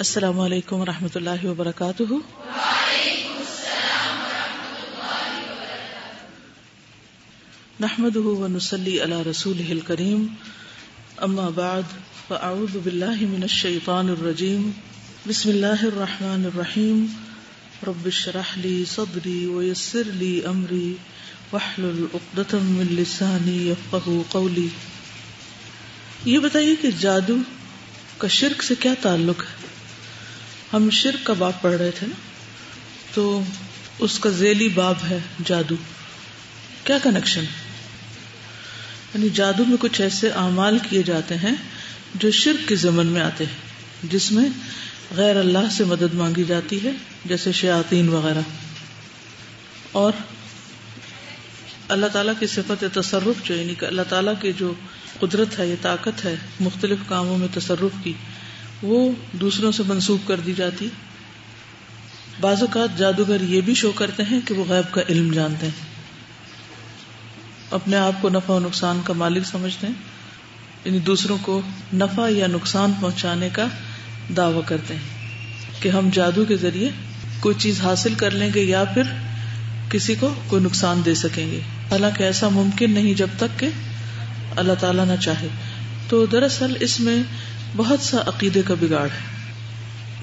السلام علیکم و رحمۃ اللہ وبرکاتہ۔ نحمد ونسلی علی رسول کریم اما بعد، فاعوذ باللہ من الشیطان الرجیم۔ بسم اللہ الرحمن الرحیم۔ رب اشرح لی صدری ویسر لی امری۔ واحلل عقدۃ من لسانی یفقهوا قولی۔ یہ بتائیے کہ جادو کا شرک سے کیا تعلق ہے؟ ہم شرک کا باب پڑھ رہے تھے نا، تو اس کا ذیلی باب ہے جادو۔ کیا کنیکشن یعنی جادو میں کچھ ایسے اعمال کیے جاتے ہیں جو شرک کے زمن میں آتے ہیں، جس میں غیر اللہ سے مدد مانگی جاتی ہے، جیسے شیاطین وغیرہ۔ اور اللہ تعالیٰ کی صفت تصرف جو یعنی کہ اللہ تعالیٰ کی جو قدرت ہے، یہ طاقت ہے، مختلف کاموں میں تصرف کی۔ وہ دوسروں سے منسوخ کر دی جاتی۔ بعض اوقات جادوگر یہ بھی شو کرتے ہیں کہ وہ غیب کا علم جانتے ہیں۔ اپنے آپ کو نفع و نقصان کا مالک سمجھتے ہیں۔ یعنی دوسروں کو نفع یا نقصان پہنچانے کا دعوی کرتے ہیں کہ ہم جادو کے ذریعے کوئی چیز حاصل کر لیں گے یا پھر کسی کو کوئی نقصان دے سکیں گے۔ حالانکہ ایسا ممکن نہیں جب تک کہ اللہ تعالیٰ نہ چاہے۔ تو دراصل اس میں بہت سا عقیدے کا بگاڑ ہے۔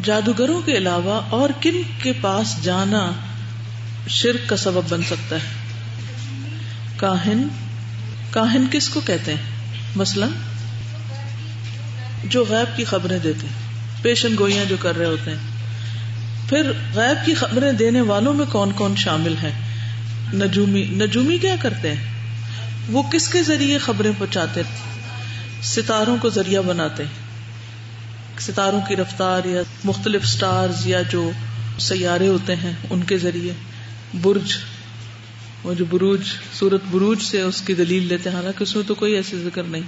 جادوگروں کے علاوہ اور کن کے پاس جانا شرک کا سبب بن سکتا ہے۔ کاہن کاہن کس کو کہتے ہیں؟ مثلا، جو غیب کی خبریں دیتے ہیں، پیشن گوئیاں جو کر رہے ہوتے ہیں۔ پھر غیب کی خبریں دینے والوں میں کون کون شامل ہیں؟ نجومی نجومی کیا کرتے ہیں؟ وہ کس کے ذریعے خبریں پہنچاتے ستاروں کو ذریعہ بناتے ستاروں کی رفتار یا مختلف سٹارز یا جو سیارے ہوتے ہیں ان کے ذریعے برج، وہ جو بروج، سورت بروج سے اس کی دلیل لیتے ہیں۔ حالانکہ اس میں تو کوئی ایسے ذکر نہیں۔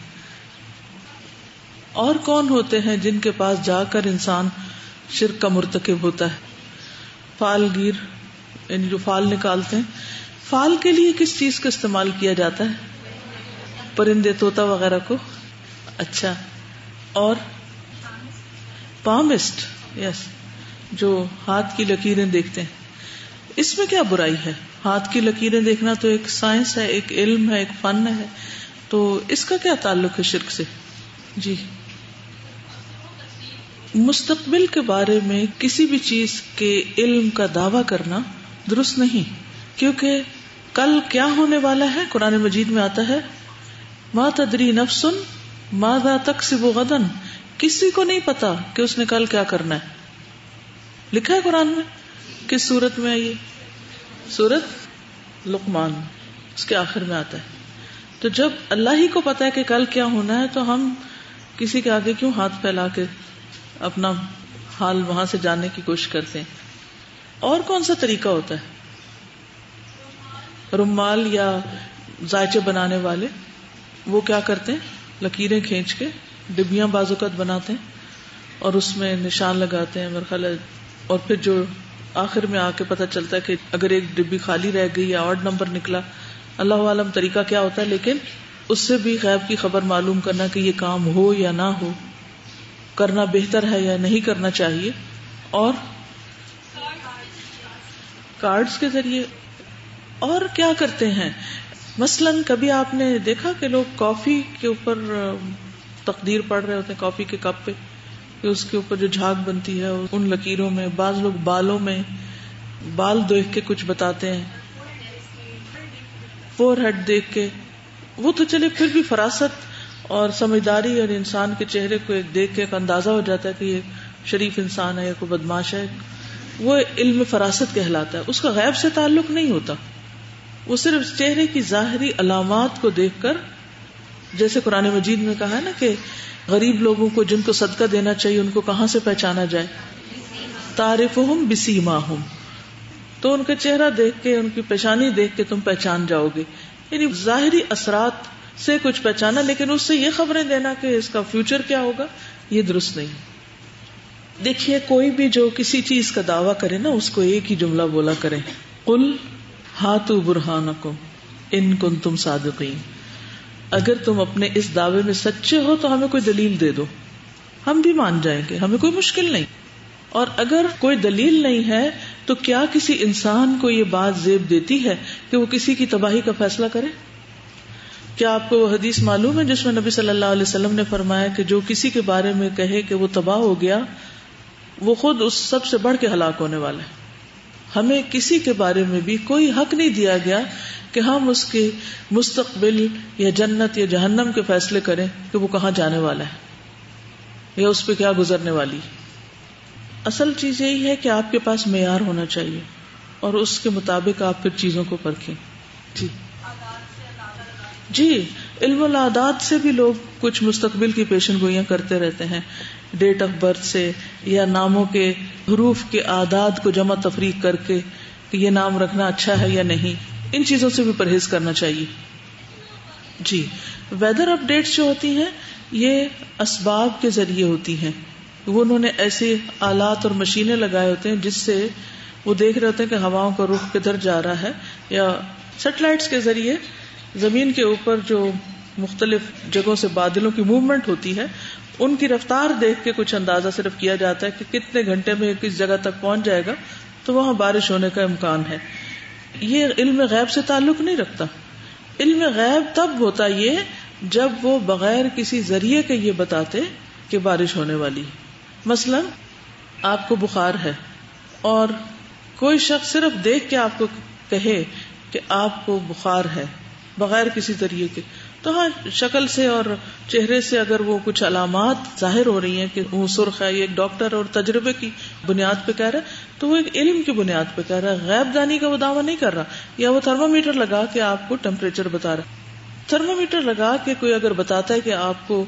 اور کون ہوتے ہیں جن کے پاس جا کر انسان شرک کا مرتکب ہوتا ہے؟ فال گیر یعنی جو فال نکالتے ہیں۔ فال کے لیے کس چیز کا استعمال کیا جاتا ہے؟ پرندے توتا وغیرہ کو؟ اچھا۔ اور پامسٹ یس جو ہاتھ کی لکیریں دیکھتے ہیں۔ اس میں کیا برائی ہے؟ ہاتھ کی لکیریں دیکھنا تو ایک سائنس ہے، ایک علم ہے، ایک فن ہے۔ تو اس کا کیا تعلق ہے شرک سے؟ جی۔ مستقبل کے بارے میں کسی بھی چیز کے علم کا دعوی کرنا درست نہیں، کیونکہ کل کیا ہونے والا ہے؟ قرآن مجید میں آتا ہے ماں تدری نفسن مادا تک سے وہ غدن کسی کو نہیں پتا کہ اس نے کل کیا کرنا ہے۔ لکھا ہے قرآن میں کس سورت میں آئیے سورت لقمان، اس کے آخر میں آتا ہے۔ تو جب اللہ ہی کو پتا ہے کہ کل کیا ہونا ہے، تو ہم کسی کے آگے کیوں ہاتھ پھیلا کے اپنا حال وہاں سے جاننے کی کوشش کرتے ہیں۔ اور کون سا طریقہ ہوتا ہے؟ رومال یا زائچے بنانے والے، وہ کیا کرتے ہیں؟ لکیریں کھینچ کے ڈبیاں بازوقت بناتے ہیں اور اس میں نشان لگاتے ہیں میرا خیال اور پھر جو آخر میں آ کے پتا چلتا ہے کہ اگر ایک ڈبی خالی رہ گئی یا آڈ نمبر نکلا، اللہ عالم طریقہ کیا ہوتا ہے، لیکن اس سے بھی غیب کی خبر معلوم کرنا کہ یہ کام ہو یا نہ ہو، کرنا بہتر ہے یا نہیں کرنا چاہیے، اور کارڈز کے ذریعے اور کیا کرتے ہیں؟ مثلاً کبھی آپ نے دیکھا کہ لوگ کافی کے اوپر تقدیر پڑھ رہے ہوتے ہیں کافی کے کپ پہ، کہ اس کے اوپر جو جھاگ بنتی ہے، ان لکیروں میں، بعض لوگ بالوں میں بال دیکھ کے کچھ بتاتے ہیں۔ فور ہیڈ دیکھ کے۔ وہ تو چلے، پھر بھی فراست اور سمجھداری اور انسان کے چہرے کو ایک دیکھ کے ایک اندازہ ہو جاتا ہے کہ یہ شریف انسان ہے یا کوئی بدماش ہے۔ وہ علم فراست کہلاتا ہے۔ اس کا غیب سے تعلق نہیں ہوتا۔ وہ صرف چہرے کی ظاہری علامات کو دیکھ کر جیسے قرآن مجید میں کہا ہے نا کہ غریب لوگوں کو جن کو صدقہ دینا چاہیے ان کو کہاں سے پہچانا جائے؟ تعریف ہوں بسی ہوں تو ان کا چہرہ دیکھ کے، ان کی پیشانی دیکھ کے تم پہچان جاؤ گے۔ یعنی ظاہری اثرات سے کچھ پہچانا، لیکن اس سے یہ خبریں دینا کہ اس کا فیوچر کیا ہوگا، یہ درست نہیں۔ دیکھیے، کوئی بھی جو کسی چیز کا دعوی کرے نا، اس کو ایک ہی جملہ بولا کرے کل ہاتھ برہان کو ان کن تم صادقین۔ اگر تم اپنے اس دعوے میں سچے ہو تو ہمیں کوئی دلیل دے دو۔ ہم بھی مان جائیں گے، ہمیں کوئی مشکل نہیں۔ اور اگر کوئی دلیل نہیں ہے تو کیا کسی انسان کو یہ بات زیب دیتی ہے کہ وہ کسی کی تباہی کا فیصلہ کرے؟ کیا آپ کو وہ حدیث معلوم ہے جس میں نبی صلی اللہ علیہ وسلم نے فرمایا کہ جو کسی کے بارے میں کہے کہ وہ تباہ ہو گیا، وہ خود اس سب سے بڑھ کے ہلاک ہونے والا ہے۔ ہمیں کسی کے بارے میں بھی کوئی حق نہیں دیا گیا کہ ہم اس کے مستقبل یا جنت یا جہنم کے فیصلے کریں کہ وہ کہاں جانے والا ہے یا اس پہ کیا گزرنے والی اصل چیز یہی ہے کہ آپ کے پاس معیار ہونا چاہیے اور اس کے مطابق آپ پھر چیزوں کو پرکھیں۔ جی۔ جی۔ علم العادات سے بھی لوگ کچھ مستقبل کی پیشن گوئیاں کرتے رہتے ہیں۔ ڈیٹ آف برتھ سے یا ناموں کے حروف کے آداد کو جمع تفریق کر کے کہ یہ نام رکھنا اچھا ہے یا نہیں۔ ان چیزوں سے بھی پرہیز کرنا چاہیے۔ جی ویدر اپ ڈیٹس جو ہوتی ہیں، یہ اسباب کے ذریعے ہوتی ہیں۔ وہ انہوں نے ایسے آلات اور مشینیں لگائے ہوتے ہیں جس سے وہ دیکھ رہے ہوتے ہیں کہ ہواؤں کا رخ کدھر جا رہا ہے، یا سیٹلائٹس کے ذریعے زمین کے اوپر جو مختلف جگہوں سے بادلوں کی موومنٹ ہوتی ہے، ان کی رفتار دیکھ کے کچھ اندازہ صرف کیا جاتا ہے کہ کتنے گھنٹے میں کس جگہ تک پہنچ جائے گا، تو وہاں بارش ہونے کا امکان ہے۔ یہ علم غیب سے تعلق نہیں رکھتا۔ علم غیب تب ہوتا یہ جب وہ بغیر کسی ذریعے کے یہ بتاتے کہ بارش ہونے والی مثلا آپ کو بخار ہے اور کوئی شخص صرف دیکھ کے آپ کو کہے کہ آپ کو بخار ہے بغیر کسی ذریعے کے۔ تو ہاں شکل سے اور چہرے سے اگر وہ کچھ علامات ظاہر ہو رہی ہیں کہ وہ سرخ ہے، یہ ایک ڈاکٹر اور تجربے کی بنیاد پہ کہہ رہا ہے، تو وہ ایک علم کی بنیاد پہ کہہ رہا ہے۔ غیب دانی کا وہ دعویٰ نہیں کر رہا، یا وہ تھرمو میٹر لگا کے آپ کو ٹیمپریچر بتا رہا تھرمو میٹر لگا کے کوئی اگر بتاتا ہے کہ آپ کو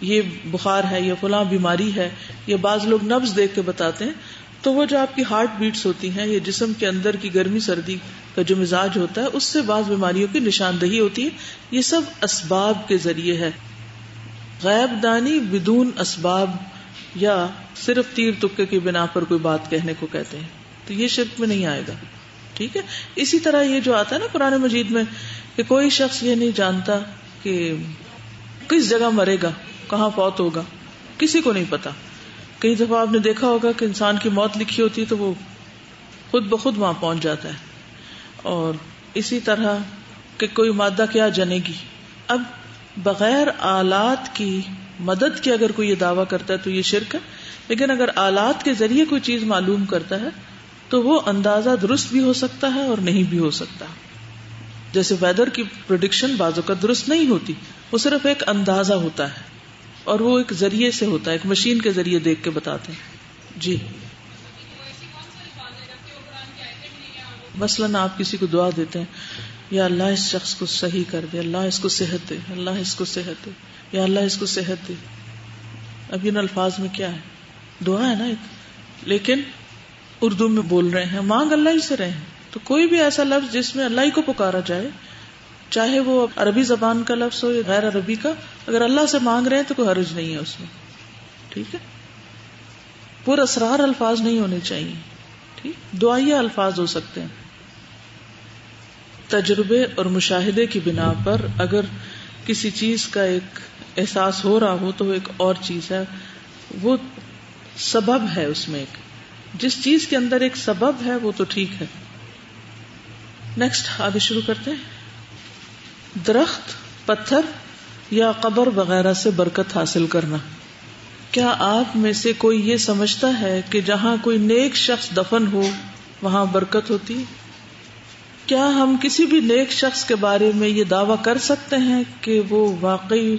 یہ بخار ہے یا فلاں بیماری ہے، یا بعض لوگ نبز دیکھ کے بتاتے ہیں تو وہ جو آپ کی ہارٹ بیٹس ہوتی ہیں یا جسم کے اندر کی گرمی سردی کا جو مزاج ہوتا ہے، اس سے بعض بیماریوں کی نشاندہی ہوتی ہے۔ یہ سب اسباب کے ذریعے ہے۔ غیب دانی بدون اسباب یا صرف تیر تکے کی بنا پر کوئی بات کہنے کو کہتے ہیں۔ تو یہ شرک میں نہیں آئے گا۔ ٹھیک ہے؟ اسی طرح یہ جو آتا ہے نا پرانے مجید میں کہ کوئی شخص یہ نہیں جانتا کہ کس جگہ مرے گا، کہاں فوت ہوگا، کسی کو نہیں پتا۔ کئی دفعہ آپ نے دیکھا ہوگا کہ انسان کی موت لکھی ہوتی ہے تو وہ خود بخود وہاں پہنچ جاتا ہے۔ اور اسی طرح کہ کوئی مادہ کیا جنے گی۔ اب بغیر آلات کی مدد کی اگر کوئی یہ دعویٰ کرتا ہے تو یہ شرک ہے۔ لیکن اگر آلات کے ذریعے کوئی چیز معلوم کرتا ہے تو وہ اندازہ درست بھی ہو سکتا ہے اور نہیں بھی ہو سکتا۔ جیسے ویدر کی پروڈکشن بازو کا درست نہیں ہوتی، وہ صرف ایک اندازہ ہوتا ہے۔ اور وہ ایک ذریعے سے ہوتا ہے، ایک مشین کے ذریعے دیکھ کے بتاتے ہیں۔ جی۔ مثلاً آپ کسی کو دعا دیتے ہیں، یا اللہ اس شخص کو صحیح کر دے، اللہ اس کو صحت دے، اللہ اس کو صحت دے، یا اللہ اس کو صحت دے۔ اب ان الفاظ میں کیا ہے؟ دعا ہے نا ایک۔ لیکن اردو میں بول رہے ہیں، مانگ اللہ ہی سے رہے ہیں۔ تو کوئی بھی ایسا لفظ جس میں اللہ ہی کو پکارا جائے، چاہے وہ عربی زبان کا لفظ ہو یا غیر عربی کا اگر اللہ سے مانگ رہے ہیں تو کوئی حرج نہیں ہے اس میں۔ ٹھیک ہے؟ پور اسرار الفاظ نہیں ہونے چاہیے۔ ٹھیک؟ دعائیا الفاظ ہو سکتے ہیں۔ تجربے اور مشاہدے کی بنا پر اگر کسی چیز کا ایک احساس ہو رہا ہو تو وہ ایک اور چیز ہے۔ وہ سبب ہے اس میں ایک۔ جس چیز کے اندر ایک سبب ہے وہ تو ٹھیک ہے۔ نیکسٹ آگے شروع کرتے ہیں۔ درخت، پتھر یا قبر وغیرہ سے برکت حاصل کرنا۔ کیا آپ میں سے کوئی یہ سمجھتا ہے کہ جہاں کوئی نیک شخص دفن ہو، وہاں برکت ہوتی؟ کیا ہم کسی بھی نیک شخص کے بارے میں یہ دعوی کر سکتے ہیں کہ وہ واقعی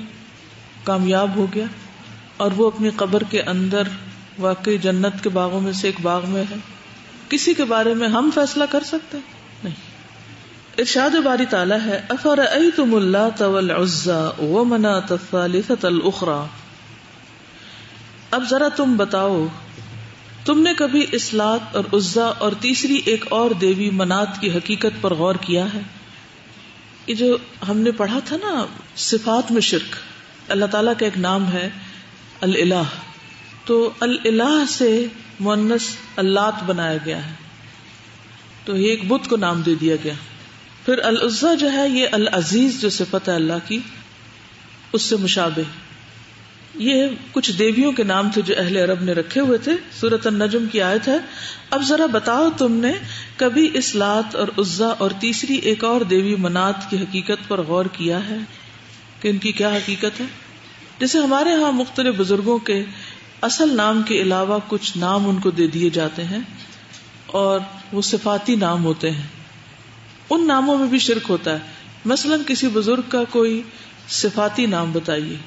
کامیاب ہو گیا اور وہ اپنی قبر کے اندر واقعی جنت کے باغوں میں سے ایک باغ میں ہے؟ کسی کے بارے میں ہم فیصلہ کر سکتے نہیں ارشاد باری تعالیٰ ہے افر تم اللہ طول عزا و منا تفالفت الخرا اب ذرا تم بتاؤ، تم نے کبھی اسلات اور عزا اور تیسری ایک اور دیوی منات کی حقیقت پر غور کیا ہے؟ یہ جو ہم نے پڑھا تھا نا، صفات میں شرک، اللہ تعالیٰ کا ایک نام ہے اللہ تو اللہ سے مونس اللہ بنایا گیا ہے۔ تو یہ ایک بت کو نام دے دیا گیا۔ پھر العزا جو ہے یہ العزیز جو صفت ہے اللہ کی، اس سے مشابہ۔ یہ کچھ دیویوں کے نام تھے جو اہل عرب نے رکھے ہوئے تھے۔ سورت النجم کی آیت ہے۔ اب ذرا بتاؤ تم نے کبھی اس لات اور عزا اور تیسری ایک اور دیوی منات کی حقیقت پر غور کیا ہے کہ ان کی کیا حقیقت ہے؟ جیسے ہمارے ہاں مختلف بزرگوں کے اصل نام کے علاوہ کچھ نام ان کو دے دیے جاتے ہیں اور وہ صفاتی نام ہوتے ہیں۔ ان ناموں میں بھی شرک ہوتا ہے۔ مثلا کسی بزرگ کا کوئی صفاتی نام بتائیے۔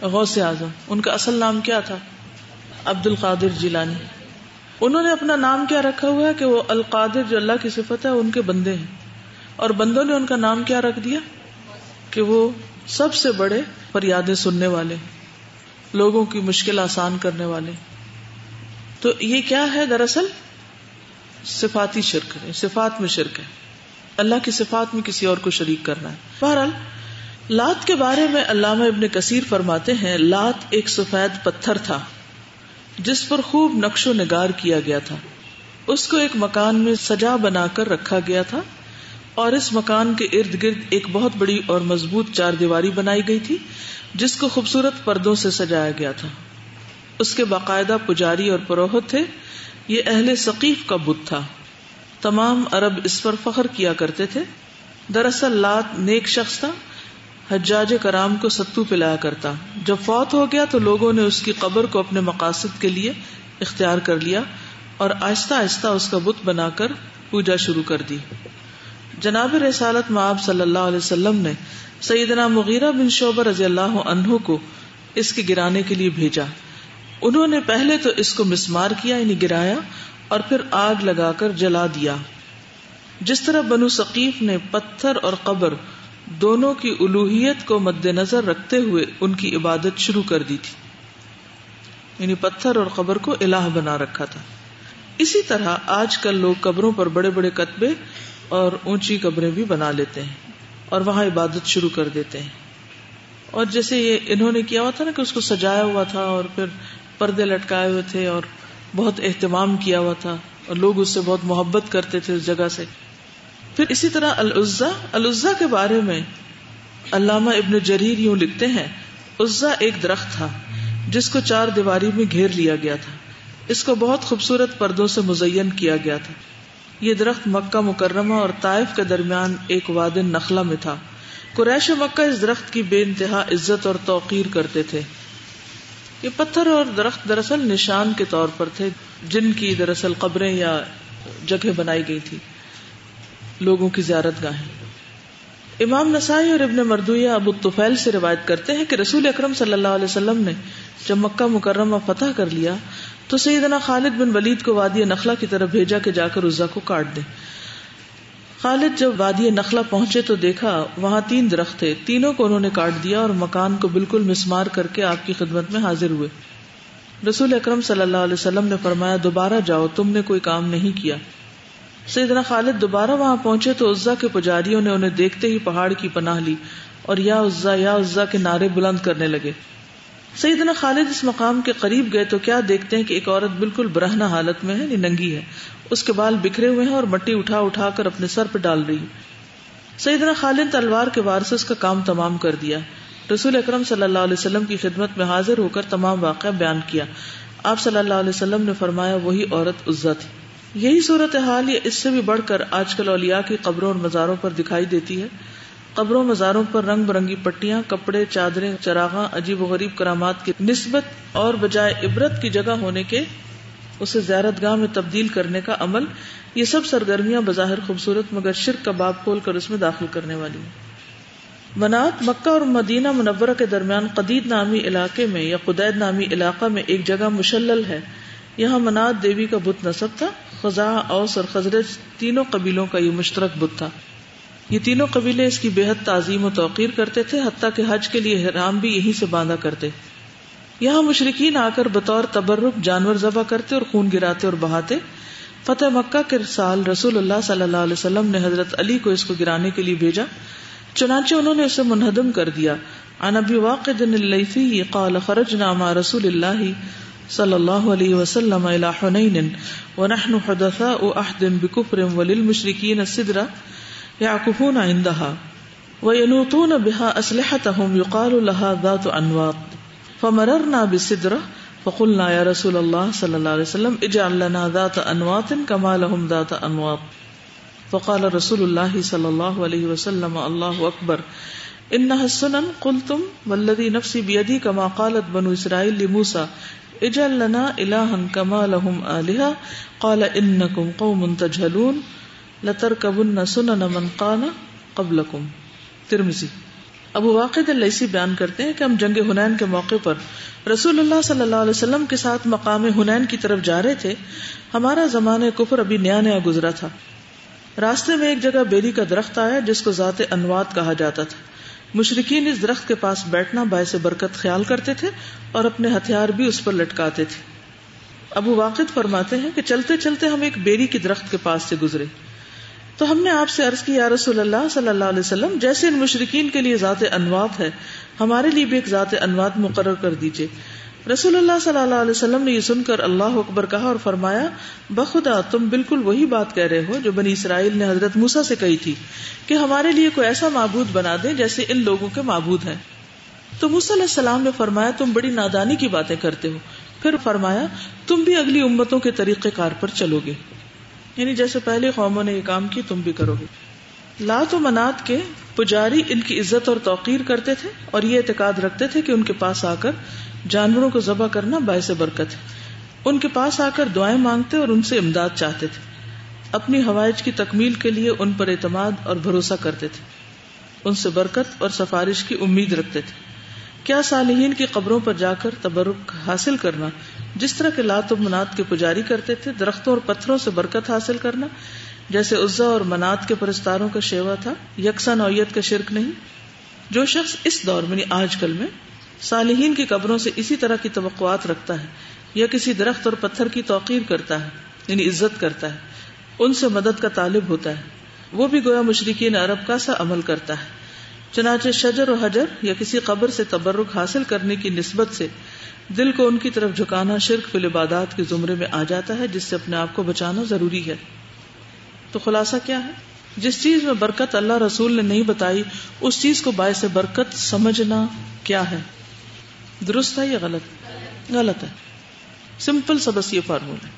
غوث اعظم، ان کا اصل نام کیا تھا؟ عبد القادر جیلانی۔ انہوں نے اپنا نام کیا رکھا ہوا ہے کہ وہ القادر جو اللہ کی صفت ہے، ان کے بندے ہیں۔ اور بندوں نے ان کا نام کیا رکھ دیا؟ کہ وہ سب سے بڑے فریادیں سننے والے لوگوں کی مشکل آسان کرنے والے تو یہ کیا ہے دراصل؟ صفاتی شرک ہے، صفات میں شرک ہے۔ اللہ کی صفات میں کسی اور کو شریک کرنا ہے۔ بہرحال، لات کے بارے میں علامہ ابن کثیر فرماتے ہیں، لات ایک سفید پتھر تھا، جس پر خوب نقش و نگار کیا گیا تھا۔ اس کو ایک مکان میں سجا بنا کر رکھا گیا تھا، اور اس مکان کے ارد گرد ایک بہت بڑی اور مضبوط چار دیواری بنائی گئی تھی، جس کو خوبصورت پردوں سے سجایا گیا تھا۔ اس کے باقاعدہ پجاری اور پروہت تھے، یہ اہل ثقیف کا بت تھا۔ تمام عرب اس پر فخر کیا کرتے تھے۔ دراصل لات نیک شخص تھا، حجاج کرام کو ستو پلایا کرتا۔ جب فوت ہو گیا تو لوگوں نے اس کی قبر کو اپنے مقاصد کے لیے اختیار کر لیا اور آہستہ آہستہ اس کا بت بنا کر پوجا شروع کر دی۔ جناب رسالت معاب صلی اللہ علیہ وسلم نے سیدنا مغیرہ بن شعبہ رضی اللہ عنہ کو اس کے گرانے کے لیے بھیجا۔ انہوں نے پہلے تو اس کو مسمار کیا یعنی گرایا اور پھر آگ لگا کر جلا دیا۔ جس طرح بنو ثقیف نے پتھر اور قبر دونوں کی الوحیت کو مد نظر رکھتے ہوئے ان کی عبادت شروع کر دی تھی۔ یعنی پتھر اور قبر کو الہ بنا رکھا تھا۔ اسی طرح آج کل لوگ قبروں پر بڑے بڑے قطبے اور اونچی قبریں بھی بنا لیتے ہیں اور وہاں عبادت شروع کر دیتے ہیں۔ اور جیسے یہ انہوں نے کیا ہوا تھا نا کہ اس کو سجایا ہوا تھا اور پھر پردے لٹکائے ہوئے تھے اور بہت اہتمام کیا ہوا تھا اور لوگ اس سے بہت محبت کرتے تھے اس جگہ سے۔ پھر اسی طرح العزا العزا کے بارے میں علامہ ابن جریر یوں لکھتے ہیں عزا ایک درخت تھا جس کو چار دیواری میں گھیر لیا گیا تھا۔ اس کو بہت خوبصورت پردوں سے مزین کیا گیا تھا۔ یہ درخت مکہ مکرمہ اور طائف کے درمیان ایک واد نخلا میں تھا۔ قریش مکہ اس درخت کی بے انتہا عزت اور توقیر کرتے تھے۔ یہ پتھر اور درخت دراصل نشان کے طور پر تھے، جن کی دراصل قبریں یا جگہ بنائی گئی تھی لوگوں کی زیارت گاہیں۔ امام نسائی اور ابن مردویہ ابو طفیل سے روایت کرتے ہیں کہ رسول اکرم صلی اللہ علیہ وسلم نے جب مکہ مکرمہ فتح کر لیا تو سیدنا خالد بن ولید کو وادی نخلا کی طرف بھیجا کہ جا کر عزا کو کاٹ دے۔ خالد جب وادی نخلا پہنچے تو دیکھا وہاں تین درخت تھے، تینوں کو انہوں نے کاٹ دیا اور مکان کو بالکل مسمار کر کے آپ کی خدمت میں حاضر ہوئے۔ رسول اکرم صلی اللہ علیہ وسلم نے فرمایا، دوبارہ جاؤ، تم نے کوئی کام نہیں کیا۔ سیدنا خالد دوبارہ وہاں پہنچے تو عزا کے پجاریوں نے انہیں دیکھتے ہی پہاڑ کی پناہ لی اور یا عزا یا عزا کے نعرے بلند کرنے لگے۔ سیدنا خالد اس مقام کے قریب گئے تو کیا دیکھتے ہیں کہ ایک عورت بالکل برہنا حالت میں ہے یعنی ننگی ہے۔ اس کے بال بکھرے ہوئے ہیں اور مٹی اٹھا اٹھا کر اپنے سر پہ ڈال رہی سیدنا خالد تلوار کے وار سے اس کا کام تمام کر دیا۔ رسول اکرم صلی اللہ علیہ وسلم کی خدمت میں حاضر ہو کر تمام واقعہ بیان کیا۔ آپ صلی اللہ علیہ وسلم نے فرمایا، وہی عورت عزا تھی یہی صورت حال اس سے بھی بڑھ کر آج کل اولیا کی قبروں اور مزاروں پر دکھائی دیتی ہے۔ قبروں مزاروں پر رنگ برنگی پٹیاں، کپڑے، چادریں، چراغاں، عجیب و غریب کرامات کی نسبت اور بجائے عبرت کی جگہ ہونے کے اسے زیارت گاہ میں تبدیل کرنے کا عمل، یہ سب سرگرمیاں بظاہر خوبصورت مگر شرک کا باب کھول کر اس میں داخل کرنے والی ہیں۔ منات مکہ اور مدینہ منورہ کے درمیان قدید نامی علاقے میں یا قدید نامی علاقہ میں ایک جگہ مشلل ہے۔ یہاں منات دیوی کا بت نصب تھا، خزاں، اوس اور خزرج تینوں قبیلوں کا یہ مشترک بت تھا۔ یہ تینوں قبیلے اس کی بے حد تعظیم و توقیر کرتے تھے، حتیٰ کہ حج کے لیے حرام بھی یہیں سے باندھا کرتے۔ یہاں مشرقین آ کر بطور تبرک جانور ذبح کرتے اور خون گراتے اور بہاتے۔ فتح مکہ کے سال رسول اللہ صلی اللہ علیہ وسلم نے حضرت علی کو اس کو گرانے کے لیے بھیجا۔ چنانچہ انہوں نے اسے منہدم کر دیا۔ عن ابی واقع قال خرجنا مع رسول اللہ صلی اللہ علیہ وسلم الى حنین ونحن حدثاء احد بكفر وللمشركين السدرة يعكفون عندها وينوطون بها اسلحتهم يقال لها ذات انواط فمررنا بسدرہ فقلنا یا رسول اللہ صلی اللہ علیہ وسلم اجعل لنا ذات انوات کما لهم ذات انوات فقال رسول اللہ صلی اللہ علیہ وسلم اللہ اکبر انها السنن قلتم والذي نفسي بيدي كما قالت بنو اسرائيل لموسى اجعل لنا الها كما لهم الهه قال انكم قوم تجهلون لتركبن سنن من قال قبلكم ترمذی۔ ابو واقع اللیسی بیان کرتے ہیں کہ ہم جنگ ہنین کے موقع پر رسول اللہ صلی اللہ علیہ وسلم کے ساتھ مقام ہنین کی طرف جا رہے تھے۔ ہمارا زمانہ کفر ابھی نیا نیا گزرا تھا۔ راستے میں ایک جگہ بیری کا درخت آیا جس کو ذات انوات کہا جاتا تھا۔ مشرقین اس درخت کے پاس بیٹھنا باعث برکت خیال کرتے تھے اور اپنے ہتھیار بھی اس پر لٹکاتے تھے۔ ابو واقع فرماتے ہیں کہ چلتے چلتے ہم ایک بیری کی درخت کے پاس سے گزرے۔ تو ہم نے آپ سے عرض کی یا رسول اللہ صلی اللہ علیہ وسلم، جیسے ان مشرقین کے لیے ذات انوات ہے، ہمارے لیے بھی ایک ذات انوات مقرر کر دیجیے رسول اللہ صلی اللہ علیہ وسلم نے یہ سن کر اللہ اکبر کہا اور فرمایا، بخدا، تم بالکل وہی بات کہہ رہے ہو جو بنی اسرائیل نے حضرت موسا سے کہی تھی کہ ہمارے لیے کوئی ایسا معبود بنا دے جیسے ان لوگوں کے معبود ہیں۔ تو علیہ السلام نے فرمایا، تم بڑی نادانی کی باتیں کرتے ہو۔ پھر فرمایا، تم بھی اگلی امتوں کے طریقہ کار پر چلو گے۔ یعنی جیسے پہلے قوموں نے یہ کام کی، تم بھی کرو گے۔ لات و منات کے پجاری ان کی عزت اور توقیر کرتے تھے اور یہ اعتقاد رکھتے تھے کہ ان کے پاس آ کر جانوروں کو ذبح کرنا باعث برکت ہے۔ ان کے پاس آ کر دعائیں مانگتے اور ان سے امداد چاہتے تھے۔ اپنی ہوائج کی تکمیل کے لیے ان پر اعتماد اور بھروسہ کرتے تھے۔ ان سے برکت اور سفارش کی امید رکھتے تھے۔ کیا صالحین کی قبروں پر جا کر تبرک حاصل کرنا جس طرح کے لات و منات کے پجاری کرتے تھے، درختوں اور پتھروں سے برکت حاصل کرنا، جیسے عزا اور منات کے پرستاروں کا شیوا تھا، یکساں نوعیت کا شرک نہیں۔ جو شخص اس دور میں یعنی آج کل میں، صالحین کی قبروں سے اسی طرح کی توقعات رکھتا ہے، یا کسی درخت اور پتھر کی توقیر کرتا ہے یعنی عزت کرتا ہے، ان سے مدد کا طالب ہوتا ہے۔ وہ بھی گویا مشرقین عرب کا سا عمل کرتا ہے۔ چنانچہ شجر و حجر، یا کسی قبر سے تبرک حاصل کرنے کی نسبت سے دل کو ان کی طرف جھکانا شرک فل عبادات کے زمرے میں آ جاتا ہے، جس سے اپنے آپ کو بچانا ضروری ہے۔ تو خلاصہ کیا ہے؟ جس چیز میں برکت اللہ رسول نے نہیں بتائی، اس چیز کو باعث برکت سمجھنا کیا ہے؟ درست ہے یا غلط؟ غلط ہے۔ سمپل سا بس یہ فارمول ہے۔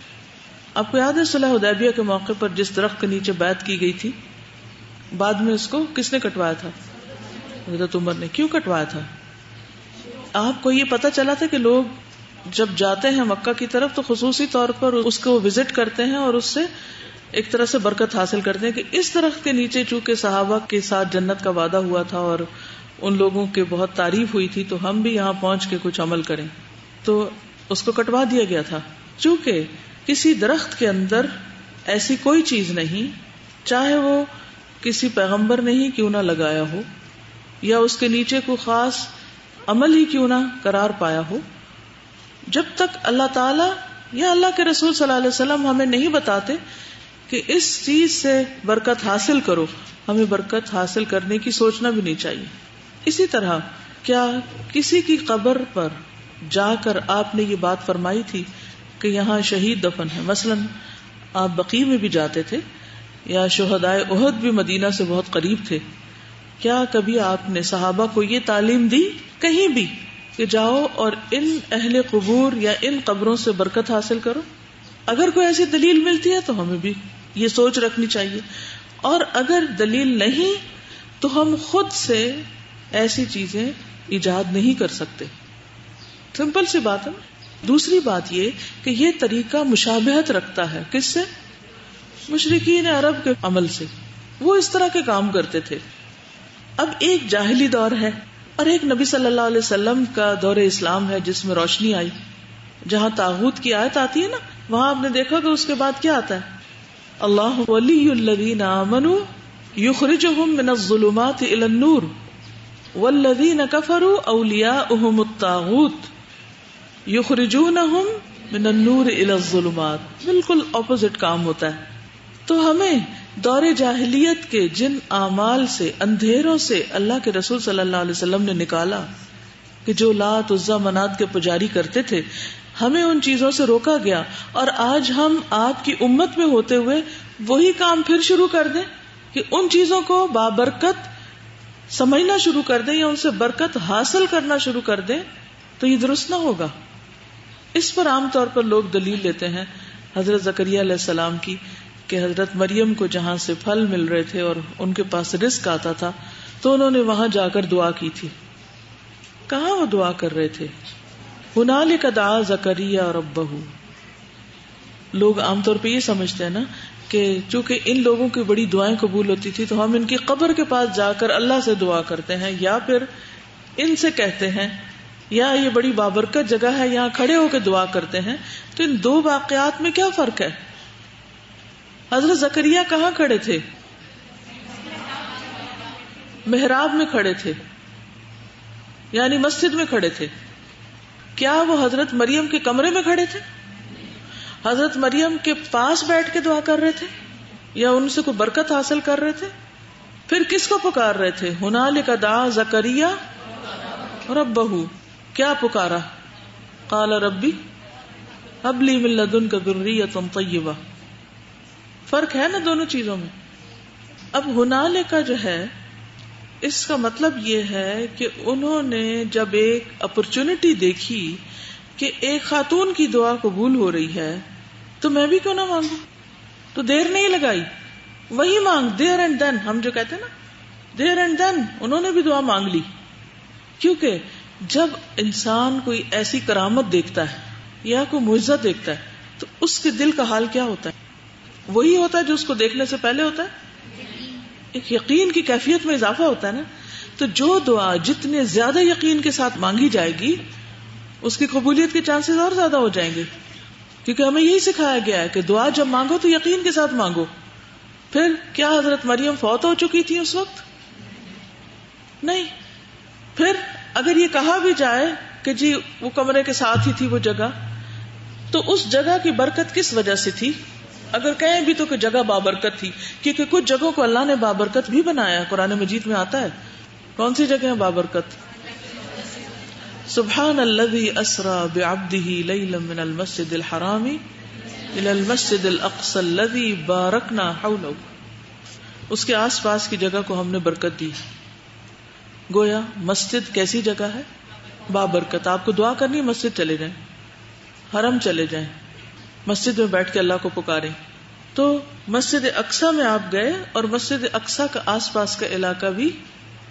آپ کو یاد ہے صلاح ادیبیہ کے موقع پر جس درخت کے نیچے بیت کی گئی تھی؟ بعد میں اس کو کس نے کٹوایا تھا؟ حضرت عمر نے۔ کیوں کٹوایا تھا؟ آپ کو یہ پتا چلا تھا کہ لوگ جب جاتے ہیں مکہ کی طرف تو خصوصی طور پر اس کو وزٹ کرتے ہیں اور اس سے ایک طرح سے برکت حاصل کرتے ہیں کہ اس درخت کے نیچے چونکہ صحابہ کے ساتھ جنت کا وعدہ ہوا تھا اور ان لوگوں کی بہت تعریف ہوئی تھی تو ہم بھی یہاں پہنچ کے کچھ عمل کریں تو اس کو کٹوا دیا گیا تھا۔ چونکہ کسی درخت کے اندر ایسی کوئی چیز نہیں، چاہے وہ کسی پیغمبر نے ہی کیوں نہ لگایا ہو یا اس کے نیچے کو خاص عمل ہی کیوں نہ قرار پایا ہو؟ جب تک اللہ تعالی یا اللہ کے رسول صلی اللہ علیہ وسلم ہمیں نہیں بتاتے کہ اس چیز سے برکت حاصل کرو، ہمیں برکت حاصل کرنے کی سوچنا بھی نہیں چاہیے۔ اسی طرح کیا کسی کی قبر پر جا کر آپ نے یہ بات فرمائی تھی کہ یہاں شہید دفن ہے؟ مثلا آپ بقی میں بھی جاتے تھے یا شہدائے عہد بھی مدینہ سے بہت قریب تھے۔ کیا کبھی آپ نے صحابہ کو یہ تعلیم دی؟ کہیں بھی کہ جاؤ اور ان اہل قبور یا ان قبروں سے برکت حاصل کرو۔ اگر کوئی ایسی دلیل ملتی ہے تو ہمیں بھی یہ سوچ رکھنی چاہیے۔ اور اگر دلیل نہیں تو ہم خود سے ایسی چیزیں ایجاد نہیں کر سکتے۔ سمپل سی بات ہے۔ دوسری بات یہ کہ یہ طریقہ مشابہت رکھتا ہے۔ کس سے؟ مشرقین عرب کے عمل سے۔ وہ اس طرح کے کام کرتے تھے۔ اب ایک جاہلی دور ہے اور ایک نبی صلی اللہ علیہ وسلم کا دور اسلام ہے جس میں روشنی آئی۔ جہاں تاغت کی آیت آتی ہے نا، وہاں آپ نے دیکھا کہ اس کے بعد کیا آتا ہے۔ اللہ ولی الذین آمنوا یخرجهم من الظلمات الى النور والذین کفروا اولیاؤهم الطاغوت یخرجونهم من النور الى الظلمات۔ بالکل اپوزٹ کام ہوتا ہے۔ تو ہمیں دور جاہلیت کے جن اعمال سے، اندھیروں سے اللہ کے رسول صلی اللہ علیہ وسلم نے نکالا کہ جو لات عزا منات کے پجاری کرتے تھے، ہمیں ان چیزوں سے روکا گیا اور آج ہم آپ کی امت میں ہوتے ہوئے وہی کام پھر شروع کر دیں کہ ان چیزوں کو بابرکت سمجھنا شروع کر دیں یا ان سے برکت حاصل کرنا شروع کر دیں تو یہ درست نہ ہوگا۔ اس پر عام طور پر لوگ دلیل لیتے ہیں حضرت زکریہ علیہ السلام کی کہ حضرت مریم کو جہاں سے پھل مل رہے تھے اور ان کے پاس رسک آتا تھا، تو انہوں نے وہاں جا کر دعا کی تھی۔ کہاں وہ دعا کر رہے تھے؟ ہنال کا دا اور ابہ لوگ عام طور پہ یہ سمجھتے ہیں نا کہ چونکہ ان لوگوں کی بڑی دعائیں قبول ہوتی تھی، تو ہم ان کی قبر کے پاس جا کر اللہ سے دعا کرتے ہیں، یا پھر ان سے کہتے ہیں، یا یہ بڑی بابرکت جگہ ہے، یہاں کھڑے ہو کے دعا کرتے ہیں، تو ان دو واقعات میں کیا فرق ہے؟ حضرت زکریہ کہاں کھڑے تھے؟ محراب میں کھڑے تھے یعنی مسجد میں کھڑے تھے۔ کیا وہ حضرت مریم کے کمرے میں کھڑے تھے؟ حضرت مریم کے پاس بیٹھ کے دعا کر رہے تھے یا ان سے کوئی برکت حاصل کر رہے تھے؟ پھر کس کو پکار رہے تھے؟ ہنال کا دا زکریہ اور اب بہو کیا پکارا؟ کال ربی، ابلی ملدن کا گری تم طیبہ۔ فرق ہے نا دونوں چیزوں میں؟ اب ہنالے کا جو ہے، اس کا مطلب یہ ہے کہ انہوں نے جب ایک اپرچونٹی دیکھی کہ ایک خاتون کی دعا قبول ہو رہی ہے، تو میں بھی کیوں نہ مانگوں؟ تو دیر نہیں لگائی۔ وہی مانگ، دیر اینڈ دین، ہم جو کہتے ہیں نا، دیر اینڈ دین، انہوں نے بھی دعا مانگ لی۔ کیونکہ جب انسان کوئی ایسی کرامت دیکھتا ہے یا کوئی معزت دیکھتا ہے، تو اس کے دل کا حال کیا ہوتا ہے؟ وہی ہوتا ہے جو اس کو دیکھنے سے پہلے ہوتا ہے؟ ایک یقین کی کیفیت میں اضافہ ہوتا ہے نا؟ تو جو دعا جتنے زیادہ یقین کے ساتھ مانگی جائے گی، اس کی قبولیت کے چانسز اور زیادہ ہو جائیں گے۔ کیونکہ ہمیں یہی سکھایا گیا ہے کہ دعا جب مانگو تو یقین کے ساتھ مانگو۔ پھر کیا حضرت مریم فوت ہو چکی تھی اس وقت؟ نہیں۔ پھر اگر یہ کہا بھی جائے کہ جی وہ کمرے کے ساتھ ہی تھی وہ جگہ، تو اس جگہ کی برکت کس وجہ سے تھی؟ اگر کہیں بھی تو کہ جگہ بابرکت تھی، کیونکہ کچھ جگہوں کو اللہ نے بابرکت بھی بنایا قرآن مجید میں آتا ہے۔ کون سی جگہ ہے بابرکت؟ سبحان الذي اسرا بعبده ليلا من المسجد الحرام الى المسجد الاقصى الذي باركنا حوله اس کے آس پاس کی جگہ کو ہم نے برکت دی۔ گویا مسجد کیسی جگہ ہے؟ بابرکت۔ آپ کو دعا کرنی مسجد چلے جائیں۔ حرم چلے جائیں۔ مسجد میں بیٹھ کے اللہ کو پکارے تو مسجد اقسا میں آپ گئے اور مسجد اقسا کا آس پاس کا علاقہ بھی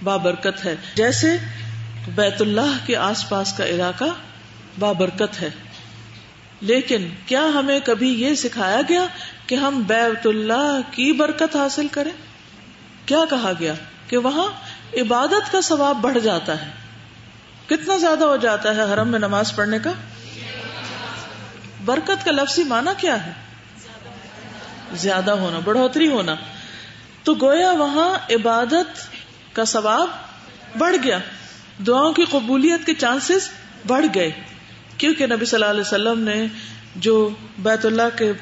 بابرکت ہے۔ جیسے بیت اللہ کے آس پاس کا علاقہ بابرکت ہے۔ لیکن کیا ہمیں کبھی یہ سکھایا گیا کہ ہم بیت اللہ کی برکت حاصل کریں؟ کیا کہا گیا کہ وہاں عبادت کا ثواب بڑھ جاتا ہے؟ کتنا زیادہ ہو جاتا ہے حرم میں نماز پڑھنے کا؟ برکت کا لفظی معنی کیا ہے؟ زیادہ ہونا، بڑھوتری ہونا۔ تو گویا وہاں عبادت کا ثواب بڑھ گیا۔ دعاؤں کی قبولیت کے چانسز بڑھ گئے۔ کیونکہ نبی صلی اللہ علیہ وسلم نے جو بیت اللہ کے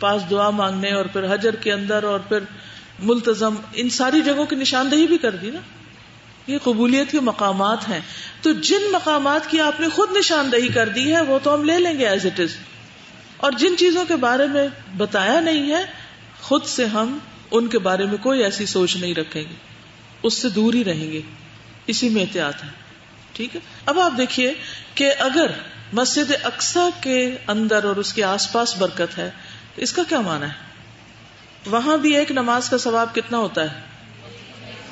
پاس دعا مانگنے اور پھر حجر کے اندر اور پھر ملتظم ان ساری جگہوں کی نشاندہی بھی کر دی نا۔ یہ قبولیت کے مقامات ہیں۔ تو جن مقامات کی آپ نے خود نشاندہی کر دی ہے، وہ تو ہم لے لیں گے ایز اٹ از اور جن چیزوں کے بارے میں بتایا نہیں ہے، خود سے ہم ان کے بارے میں کوئی ایسی سوچ نہیں رکھیں گے۔ اس سے دور ہی رہیں گے۔ اسی میں احتیاط ہے۔ ٹھیک ہے؟ اب آپ دیکھیے کہ اگر مسجد اقسا کے اندر اور اس کے آس پاس برکت ہے تو اس کا کیا مانا ہے؟ وہاں بھی ایک نماز کا ثواب کتنا ہوتا ہے؟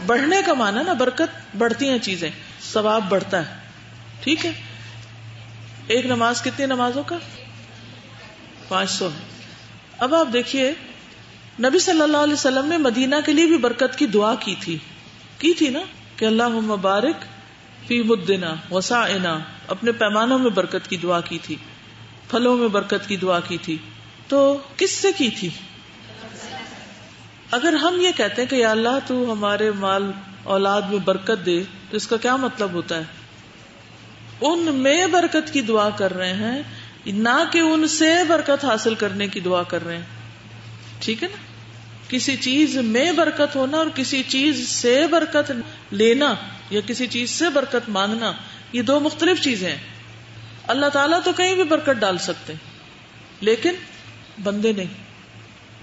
بڑھنے کا مانا نا، برکت بڑھتی ہیں چیزیں، ثواب بڑھتا ہے۔ ٹھیک ہے؟ ایک نماز کتنی نمازوں کا؟ پانچ سو۔ اب آپ دیکھیے، نبی صلی اللہ علیہ وسلم نے مدینہ کے لیے بھی برکت کی دعا کی تھی۔ کی تھی نا؟ کہ اللہ مبارک فی مدنا وسا اپنے پیمانوں میں برکت کی دعا کی تھی، پھلوں میں برکت کی دعا کی تھی۔ تو کس سے کی تھی؟ اگر ہم یہ کہتے ہیں کہ یا اللہ تو ہمارے مال اولاد میں برکت دے، تو اس کا کیا مطلب ہوتا ہے؟ ان میں برکت کی دعا کر رہے ہیں، نہ کہ ان سے برکت حاصل کرنے کی دعا کر رہے ہیں۔ ٹھیک ہے نا؟ کسی چیز میں برکت ہونا اور کسی چیز سے برکت لینا یا کسی چیز سے برکت مانگنا، یہ دو مختلف چیزیں ہیں۔ اللہ تعالیٰ تو کہیں بھی برکت ڈال سکتے، لیکن بندے نہیں۔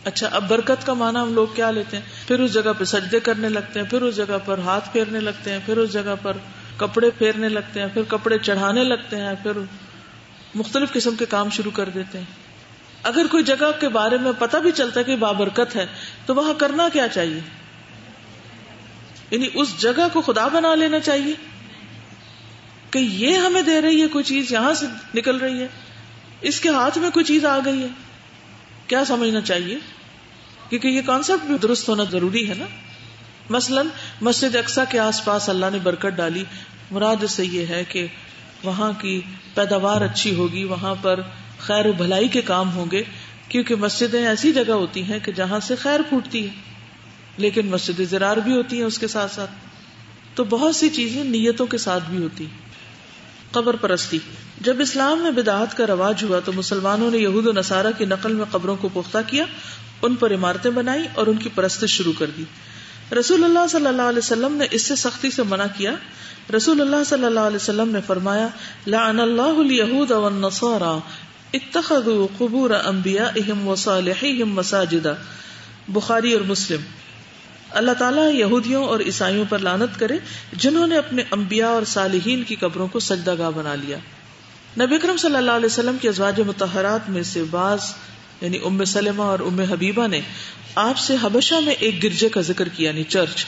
اچھا اب برکت کا معنی ہم لوگ کیا لیتے ہیں؟ پھر اس جگہ پہ سجدے کرنے لگتے ہیں، پھر اس جگہ پر ہاتھ پھیرنے لگتے ہیں، پھر اس جگہ پر کپڑے پھیرنے لگتے ہیں، پھر کپڑے چڑھانے لگتے ہیں، پھر مختلف قسم کے کام شروع کر دیتے ہیں۔ اگر کوئی جگہ کے بارے میں پتہ بھی چلتا ہے کہ بابرکت ہے، تو وہاں کرنا کیا چاہیے؟ یعنی اس جگہ کو خدا بنا لینا چاہیے کہ یہ ہمیں دے رہی ہے، کوئی چیز یہاں سے نکل رہی ہے، اس کے ہاتھ میں کوئی چیز آ گئی ہے۔ کیا سمجھنا چاہیے؟ کیونکہ یہ کانسیپٹ بھی درست ہونا ضروری ہے نا؟ مثلا مسجد اقسا کے آس پاس اللہ نے برکت ڈالی، مراد سے یہ ہے کہ وہاں کی پیداوار اچھی ہوگی، وہاں پر خیر و بھلائی کے کام ہوں گے، کیونکہ مسجدیں ایسی جگہ ہوتی ہیں کہ جہاں سے خیر پھوٹتی ہے، لیکن مسجد زرار بھی ہوتی ہیں اس کے ساتھ ساتھ۔ تو بہت سی چیزیں نیتوں کے ساتھ بھی ہوتی قبر پرستی۔ جب اسلام میں بدعات کا رواج ہوا تو مسلمانوں نے یہود و نصارہ کی نقل میں قبروں کو پختہ کیا، ان پر عمارتیں بنائی اور ان کی پرست شروع کر دی۔ رسول اللہ صلی اللہ علیہ وسلم نے اس سے سختی سے منع کیا۔ رسول اللہ صلی اللہ علیہ وسلم نے فرمایا، لعن اللہ الیہود والنصارى اتخذوا قبور انبیائهم وصالحیهم مساجدا بخاری اور مسلم۔ اللہ تعالیٰ یہودیوں اور عیسائیوں پر لانت کرے، جنہوں نے اپنے انبیاء اور صالحین کی قبروں کو سجدہ گاہ بنا لیا۔ نبی اکرم صلی اللہ علیہ وسلم کی ازواج متحرات میں سے بعض یعنی ام سلمہ اور ام حبیبہ نے آپ سے حبشہ میں ایک گرجے کا ذکر کیا یعنی چرچ،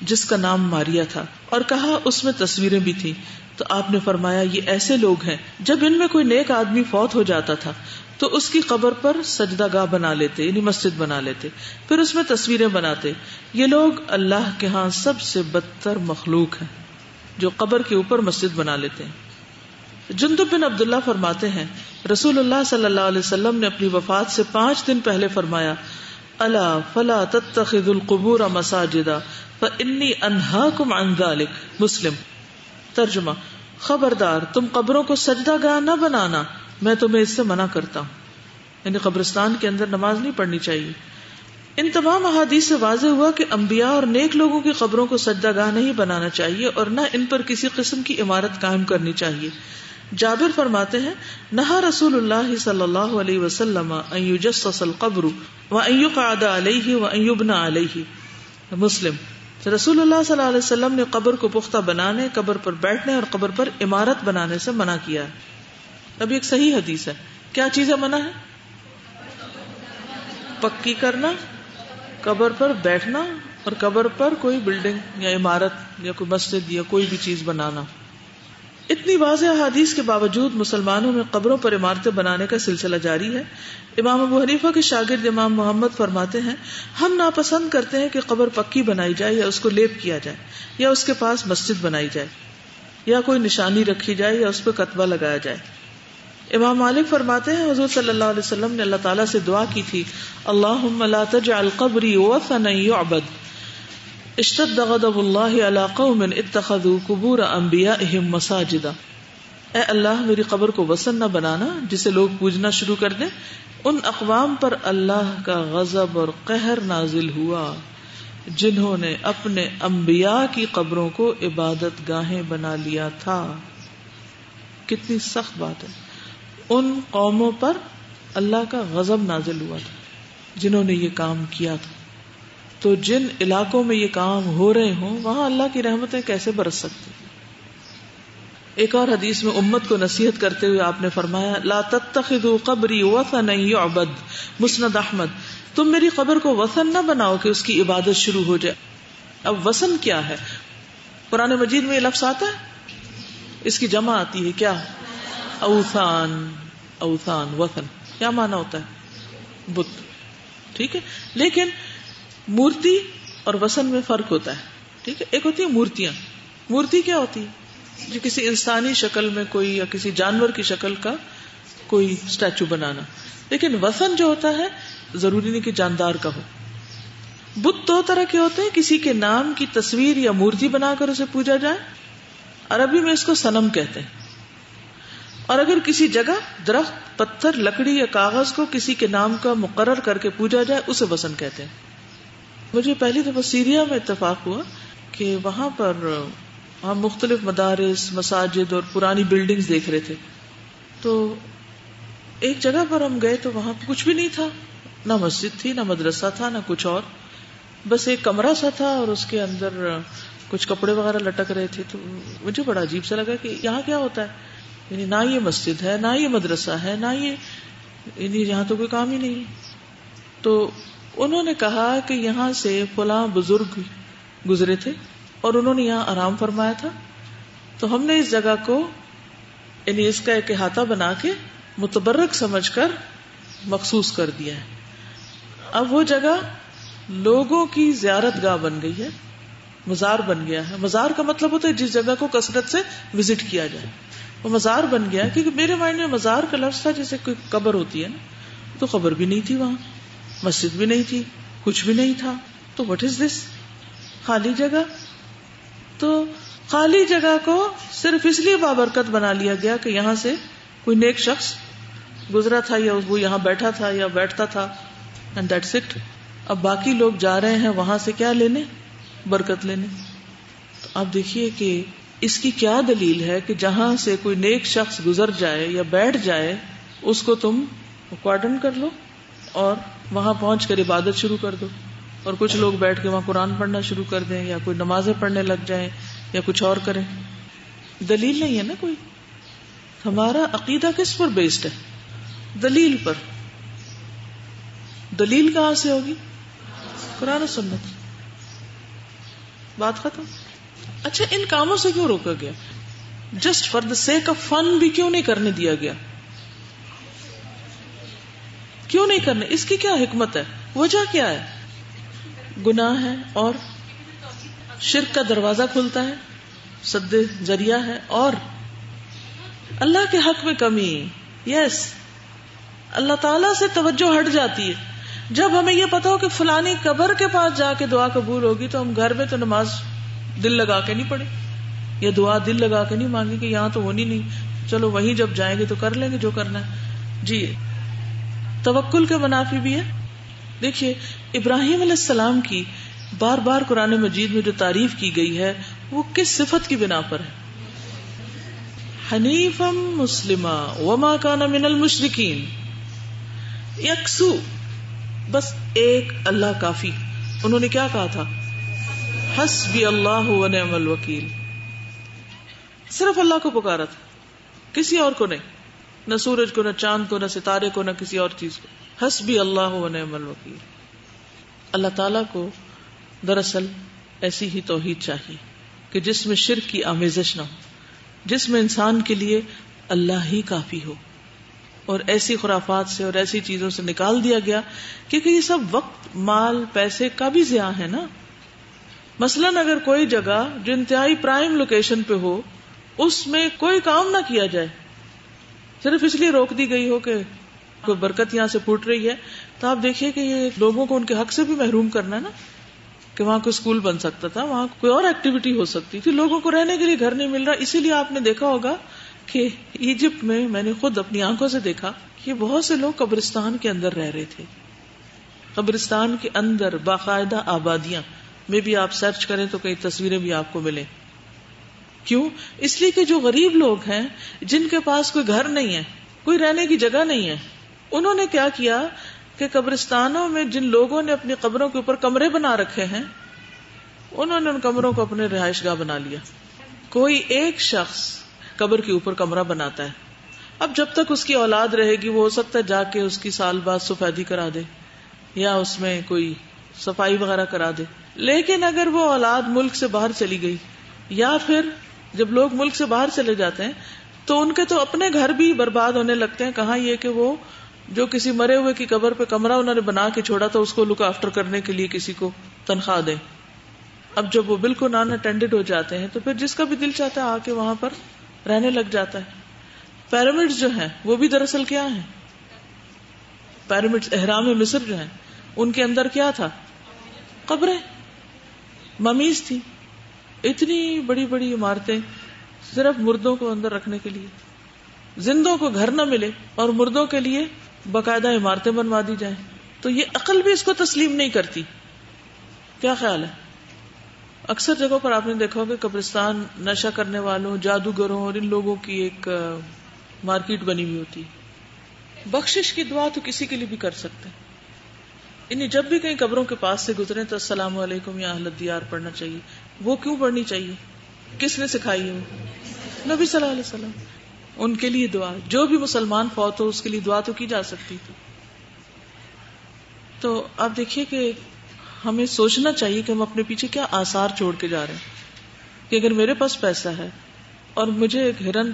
جس کا نام ماریا تھا، اور کہا اس میں تصویریں بھی تھیں۔ تو آپ نے فرمایا، یہ ایسے لوگ ہیں، جب ان میں کوئی نیک آدمی فوت ہو جاتا تھا، تو اس کی قبر پر سجدہ گاہ بنا لیتے یعنی مسجد بنا لیتے، پھر اس میں تصویریں بناتے۔ یہ لوگ اللہ کے ہاں سب سے بدتر مخلوق ہیں، جو قبر کے اوپر مسجد بنا لیتے ہیں۔ جندب بن عبداللہ فرماتے ہیں، رسول اللہ صلی اللہ علیہ وسلم نے اپنی وفات سے پانچ دن پہلے فرمایا اللہ فلا تتخذ القبور مساجدہ فانی انہاکم عن ذلك مسلم، ترجمہ، خبردار، تم قبروں کو سجدہ گاہ نہ بنانا، میں تمہیں اس سے منع کرتا ہوں. یعنی قبرستان کے اندر نماز نہیں پڑھنی چاہیے۔ ان تمام احادیث سے واضح ہوا کہ انبیاء اور نیک لوگوں کی قبروں کو سجدہ گاہ نہیں بنانا چاہیے اور نہ ان پر کسی قسم کی عمارت قائم کرنی چاہیے۔ جابر فرماتے ہیں، نہا رسول اللہ صلی اللہ علیہ وسلم القبر و قعد علیہ و ایوبنا علیہ۔ مسلم، رسول اللہ صلی اللہ علیہ وسلم نے قبر کو پختہ بنانے، قبر پر بیٹھنے اور قبر پر عمارت بنانے سے منع کیا ابھی ایک صحیح حدیث ہے۔ کیا چیزیں منع ہے پکی کرنا، قبر پر بیٹھنا اور قبر پر کوئی بلڈنگ یا عمارت یا کوئی مسجد یا کوئی بھی چیز بنانا۔ اتنی واضح حدیث کے باوجود مسلمانوں میں قبروں پر عمارتیں بنانے کا سلسلہ جاری ہے۔ امام ابو حنیفہ کے شاگرد امام محمد فرماتے ہیں، ہم ناپسند کرتے ہیں کہ قبر پکی بنائی جائے یا اس کو لیپ کیا جائے، یا اس کے پاس مسجد بنائی جائے، یا کوئی نشانی رکھی جائے یا اس پہ کتبہ لگایا جائے۔ امام مالک فرماتے ہیں، حضور صلی اللہ علیہ وسلم نے اللہ تعالیٰ سے دعا کی تھی اللہ تجعل قبری وثنا يعبد اشتد غضب اللہ علی قوم اتخذوا قبور انبیائهم مساجدا۔ اے اللہ، میری قبر کو وسن نہ بنانا، جسے لوگ پوجنا شروع کر دیں۔ ان اقوام پر اللہ کا غضب اور قہر نازل ہوا، جنہوں نے اپنے انبیاء کی قبروں کو عبادت گاہیں بنا لیا تھا۔ کتنی سخت بات ہے۔ ان قوموں پر اللہ کا غضب نازل ہوا تھا، جنہوں نے یہ کام کیا تھا۔ تو جن علاقوں میں یہ کام ہو رہے ہوں، وہاں اللہ کی رحمتیں کیسے برس سکتی؟ ایک اور حدیث میں امت کو نصیحت کرتے ہوئے آپ نے فرمایا، لا تتخذوا قبری وثنا يعبد مسند احمد، تم میری قبر کو وثن نہ بناؤ کہ اس کی عبادت شروع ہو جائے۔ اب وسن کیا ہے؟ قرآن مجید میں یہ لفظ آتا ہے؟ اس کی جمع آتی ہے کیا؟ اوثان اوثان، وثن، کیا مانا ہوتا ہے؟ بت۔ ٹھیک ہے؟ لیکن مورتی اور وسن میں فرق ہوتا ہے۔ ٹھیک ہے؟ ایک ہوتی ہے مورتیاں۔ مورتی کیا ہوتی ہے جو کسی انسانی شکل میں کوئی یا کسی جانور کی شکل کا کوئی اسٹیچو بنانا۔ لیکن وسن جو ہوتا ہے، ضروری نہیں کہ جاندار کا ہو۔ بت دو طرح کے ہوتے ہیں۔ کسی کے نام کی تصویر یا مورتی بنا کر اسے پوجا جائے۔ عربی میں اس کو سنم کہتے ہیں۔ اور اگر کسی جگہ درخت، پتھر، لکڑی یا کاغذ کو کسی کے نام کا مقرر کر کے پوجا جائے، اسے وسن کہتے ہیں۔ مجھے پہلی دفعہ سیریا میں اتفاق ہوا کہ وہاں پر ہم مختلف مدارس، مساجد اور پرانی بلڈنگ دیکھ رہے تھے۔ تو ایک جگہ پر ہم گئے تو وہاں کچھ بھی نہیں تھا۔ نہ مسجد تھی، نہ مدرسہ تھا، نہ کچھ اور۔ بس ایک کمرہ سا تھا اور اس کے اندر کچھ کپڑے وغیرہ لٹک رہے تھے۔ تو مجھے بڑا عجیب سا لگا کہ یہاں کیا ہوتا ہے؟ یعنی نہ یہ مسجد ہے، نہ یہ مدرسہ ہے، نہ یہ یعنی یہاں تو کوئی کام ہی نہیں۔ تو انہوں نے کہا کہ یہاں سے فلاں بزرگ گزرے تھے اور انہوں نے یہاں آرام فرمایا تھا۔ تو ہم نے اس جگہ کو یعنی اس کا ایک احاطہ بنا کے متبرک سمجھ کر مخصوص کر دیا ہے۔ اب وہ جگہ لوگوں کی زیارت گاہ بن گئی ہے، مزار بن گیا ہے۔ مزار کا مطلب ہوتا ہے جس جگہ کو کثرت سے وزٹ کیا جائے۔ وہ مزار بن گیا کیونکہ میرے مائنڈ میں مزار کا لفظ تھا، جیسے کوئی قبر ہوتی ہے نا، تو خبر بھی نہیں تھی وہاں۔ مسجد بھی نہیں تھی، کچھ بھی نہیں تھا، تو وٹ از دس خالی جگہ؟ تو خالی جگہ کو صرف اس لیے بابرکت بنا لیا گیا کہ یہاں سے کوئی نیک شخص گزرا تھا یا وہ یہاں بیٹھا تھا یا بیٹھتا تھا اینڈ دیٹس اٹ اب باقی لوگ جا رہے ہیں، وہاں سے کیا لینے؟ برکت لینے۔ تو آپ دیکھیے کہ اس کی کیا دلیل ہے کہ جہاں سے کوئی نیک شخص گزر جائے یا بیٹھ جائے، اس کو تم کوارڈن کر لو اور وہاں پہنچ کر عبادت شروع کر دو اور کچھ لوگ بیٹھ کے وہاں قرآن پڑھنا شروع کر دیں یا کوئی نمازیں پڑھنے لگ جائیں یا کچھ اور کریں۔ دلیل نہیں ہے نا کوئی؟ ہمارا عقیدہ کس پر بیسڈ ہے؟ دلیل پر۔ دلیل کہاں سے ہوگی؟ قرآن و سنت۔ بات ختم۔ اچھا ان کاموں سے کیوں روکا گیا؟ Just for the sake of fun بھی کیوں نہیں کرنے دیا گیا؟ کیوں نہیں کرنے؟ اس کی کیا حکمت ہے؟ وجہ کیا ہے؟ گناہ ہے اور شرک کا دروازہ کھلتا ہے، سد ذریعہ ہے اور اللہ کے حق میں کمی۔ یس، اللہ تعالی سے توجہ ہٹ جاتی ہے۔ جب ہمیں یہ پتا ہو کہ فلانی قبر کے پاس جا کے دعا قبول ہوگی تو ہم گھر میں تو نماز دل لگا کے نہیں پڑے یا دعا دل لگا کے نہیں مانگے کہ یہاں تو ہونی نہیں۔ چلو وہیں جب جائیں گے تو کر لیں گے جو کرنا ہے۔ جی توکل کے منافی بھی ہے۔ دیکھیے، ابراہیم علیہ السلام کی بار بار قرآن مجید میں جو تعریف کی گئی ہے، وہ کس صفت کی بنا پر ہے؟ حنیفم مسلم وما کان من المشرکین۔ یکسو، بس ایک اللہ کافی۔ انہوں نے کیا کہا تھا؟ حسبی اللہ و نعم الوکیل۔ صرف اللہ کو پکارا تھا، کسی اور کو نہیں۔ نہ سورج کو، نہ چاند کو، نہ ستارے کو، نہ کسی اور چیز کو۔ حسبی اللہ و نعم الوکیل۔ اللہ تعالی کو دراصل ایسی ہی توحید چاہیے کہ جس میں شرک کی آمیزش نہ ہو، جس میں انسان کے لیے اللہ ہی کافی ہو۔ اور ایسی خرافات سے اور ایسی چیزوں سے نکال دیا گیا کیونکہ یہ سب وقت، مال، پیسے کا بھی ضیاع ہے نا۔ مثلاً اگر کوئی جگہ جو انتہائی پرائم لوکیشن پہ ہو، اس میں کوئی کام نہ کیا جائے صرف اس لیے روک دی گئی ہو کہ کوئی برکت یہاں سے پھوٹ رہی ہے۔ تو آپ دیکھیے کہ یہ لوگوں کو ان کے حق سے بھی محروم کرنا ہے نا، کہ وہاں کوئی اسکول بن سکتا تھا، وہاں کوئی اور ایکٹیویٹی ہو سکتی تھی۔ لوگوں کو رہنے کے لیے گھر نہیں مل رہا۔ اسی لیے آپ نے دیکھا ہوگا کہ ایجپٹ میں میں نے خود اپنی آنکھوں سے دیکھا کہ بہت سے لوگ قبرستان کے اندر رہ رہے تھے۔ قبرستان کے اندر باقاعدہ آبادیاں، میں بھی آپ سرچ کریں تو کئی تصویریں بھی آپ کو ملے کیوں؟ اس لیے کہ جو غریب لوگ ہیں، جن کے پاس کوئی گھر نہیں ہے، کوئی رہنے کی جگہ نہیں ہے، انہوں نے کیا کیا کہ قبرستانوں میں جن لوگوں نے اپنی قبروں کے اوپر کمرے بنا رکھے ہیں، انہوں نے ان کمروں کو اپنے رہائش گاہ بنا لیا۔ کوئی ایک شخص قبر کے اوپر کمرہ بناتا ہے۔ اب جب تک اس کی اولاد رہے گی، وہ ہو سکتا ہے جا کے اس کی سال بعد سفیدی کرا دے، یا اس میں کوئی صفائی وغیرہ کرا دے۔ لیکن اگر وہ اولاد ملک سے باہر چلی گئی، یا پھر جب لوگ ملک سے باہر چلے جاتے ہیں، تو ان کے تو اپنے گھر بھی برباد ہونے لگتے ہیں۔ کہاں یہ کہ وہ جو کسی مرے ہوئے کی قبر پہ کمرہ انہوں نے بنا کے چھوڑا تھا اس کو لک آفٹر کرنے کے لیے کسی کو تنخواہ دیں۔ اب جب وہ بالکل نان اٹینڈیڈ ہو جاتے ہیں، تو پھر جس کا بھی دل چاہتا ہے آ کے وہاں پر رہنے لگ جاتا ہے۔ پیرامڈ جو ہیں، وہ بھی دراصل کیا ہیں؟ پیرامڈ احرام مصر جو ہیں، ان کے اندر کیا تھا؟ قبریں۔ ممیز تھی اتنی بڑی بڑی عمارتیں صرف مردوں کو اندر رکھنے کے لیے۔ زندوں کو گھر نہ ملے اور مردوں کے لیے باقاعدہ عمارتیں بنوا دی جائیں۔ تو یہ عقل بھی اس کو تسلیم نہیں کرتی۔ کیا خیال ہے؟ اکثر جگہوں پر آپ نے دیکھا ہوگا قبرستان نشا کرنے والوں، جادوگروں اور ان لوگوں کی ایک مارکیٹ بنی ہوئی ہوتی۔ بخشش کی دعا تو کسی کے لیے بھی کر سکتے۔ انہیں جب بھی کہیں قبروں کے پاس سے گزرے تو السلام علیکم یا اہل دیار پڑھنا چاہیے۔ وہ کیوں پڑھنی چاہیے؟ کس نے سکھائی ہے نبی صلی اللہ علیہ وسلم۔ ان کے لیے دعا۔ جو بھی مسلمان فوت ہو، اس کے لیے دعا تو کی جا سکتی تھی۔ تو آپ دیکھیے کہ ہمیں سوچنا چاہیے کہ ہم اپنے پیچھے کیا آسار چھوڑ کے جا رہے ہیں۔ کہ اگر میرے پاس پیسہ ہے اور مجھے ایک ہرن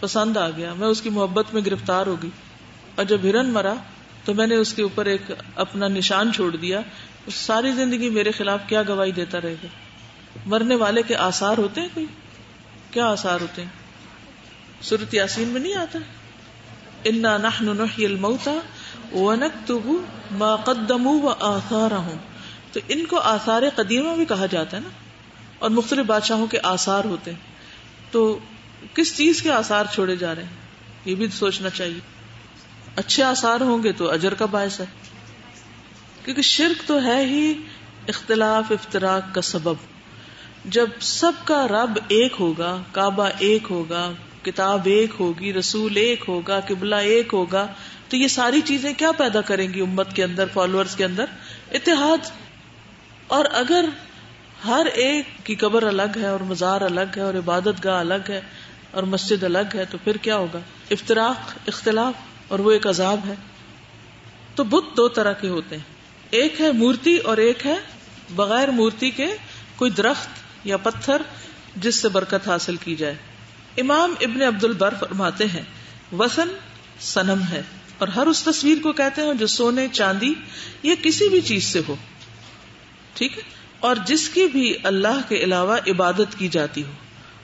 پسند آ گیا، میں اس کی محبت میں گرفتار ہوگی اور جب ہرن مرا تو میں نے اس کے اوپر ایک اپنا نشان چھوڑ دیا۔ ساری زندگی میرے خلاف کیا گواہی دیتا رہے گا؟ مرنے والے کے آسار ہوتے ہیں کوئی؟ کیا آسار ہوتے ہیں؟ سورت یاسین میں نہیں آتا؟ انا نحن نحی الموتا ونکتب ما قدموا واثارهم تو ان کو آثار قدیمہ بھی کہا جاتا ہے نا؟ اور مختلف بادشاہوں کے آثار ہوتے ہیں۔ تو کس چیز کے آثار چھوڑے جا رہے ہیں؟ یہ بھی سوچنا چاہیے۔ اچھے آثار ہوں گے تو اجر کا باعث ہے۔ کیونکہ شرک تو ہے ہی اختلاف افطراک کا سبب۔ جب سب کا رب ایک ہوگا، کعبہ ایک ہوگا، کتاب ایک ہوگی، رسول ایک ہوگا، قبلہ ایک ہوگا، تو یہ ساری چیزیں کیا پیدا کریں گی امت کے اندر فالوورز کے اندر؟ اتحاد۔ اور اگر ہر ایک کی قبر الگ ہے اور مزار الگ ہے اور عبادت گاہ الگ ہے اور مسجد الگ ہے، تو پھر کیا ہوگا؟ افطراک اختلاف، اور وہ ایک عذاب ہے۔ تو بت دو طرح کے ہوتے ہیں۔ ایک ہے مورتی اور ایک ہے بغیر مورتی کے کوئی درخت یا پتھر جس سے برکت حاصل کی جائے۔ امام ابن عبد البر فرماتے ہیں وسن سنم ہے، اور ہر اس تصویر کو کہتے ہیں جو سونے، چاندی یا کسی بھی چیز سے ہو۔ ٹھیک ہے؟ اور جس کی بھی اللہ کے علاوہ عبادت کی جاتی ہو،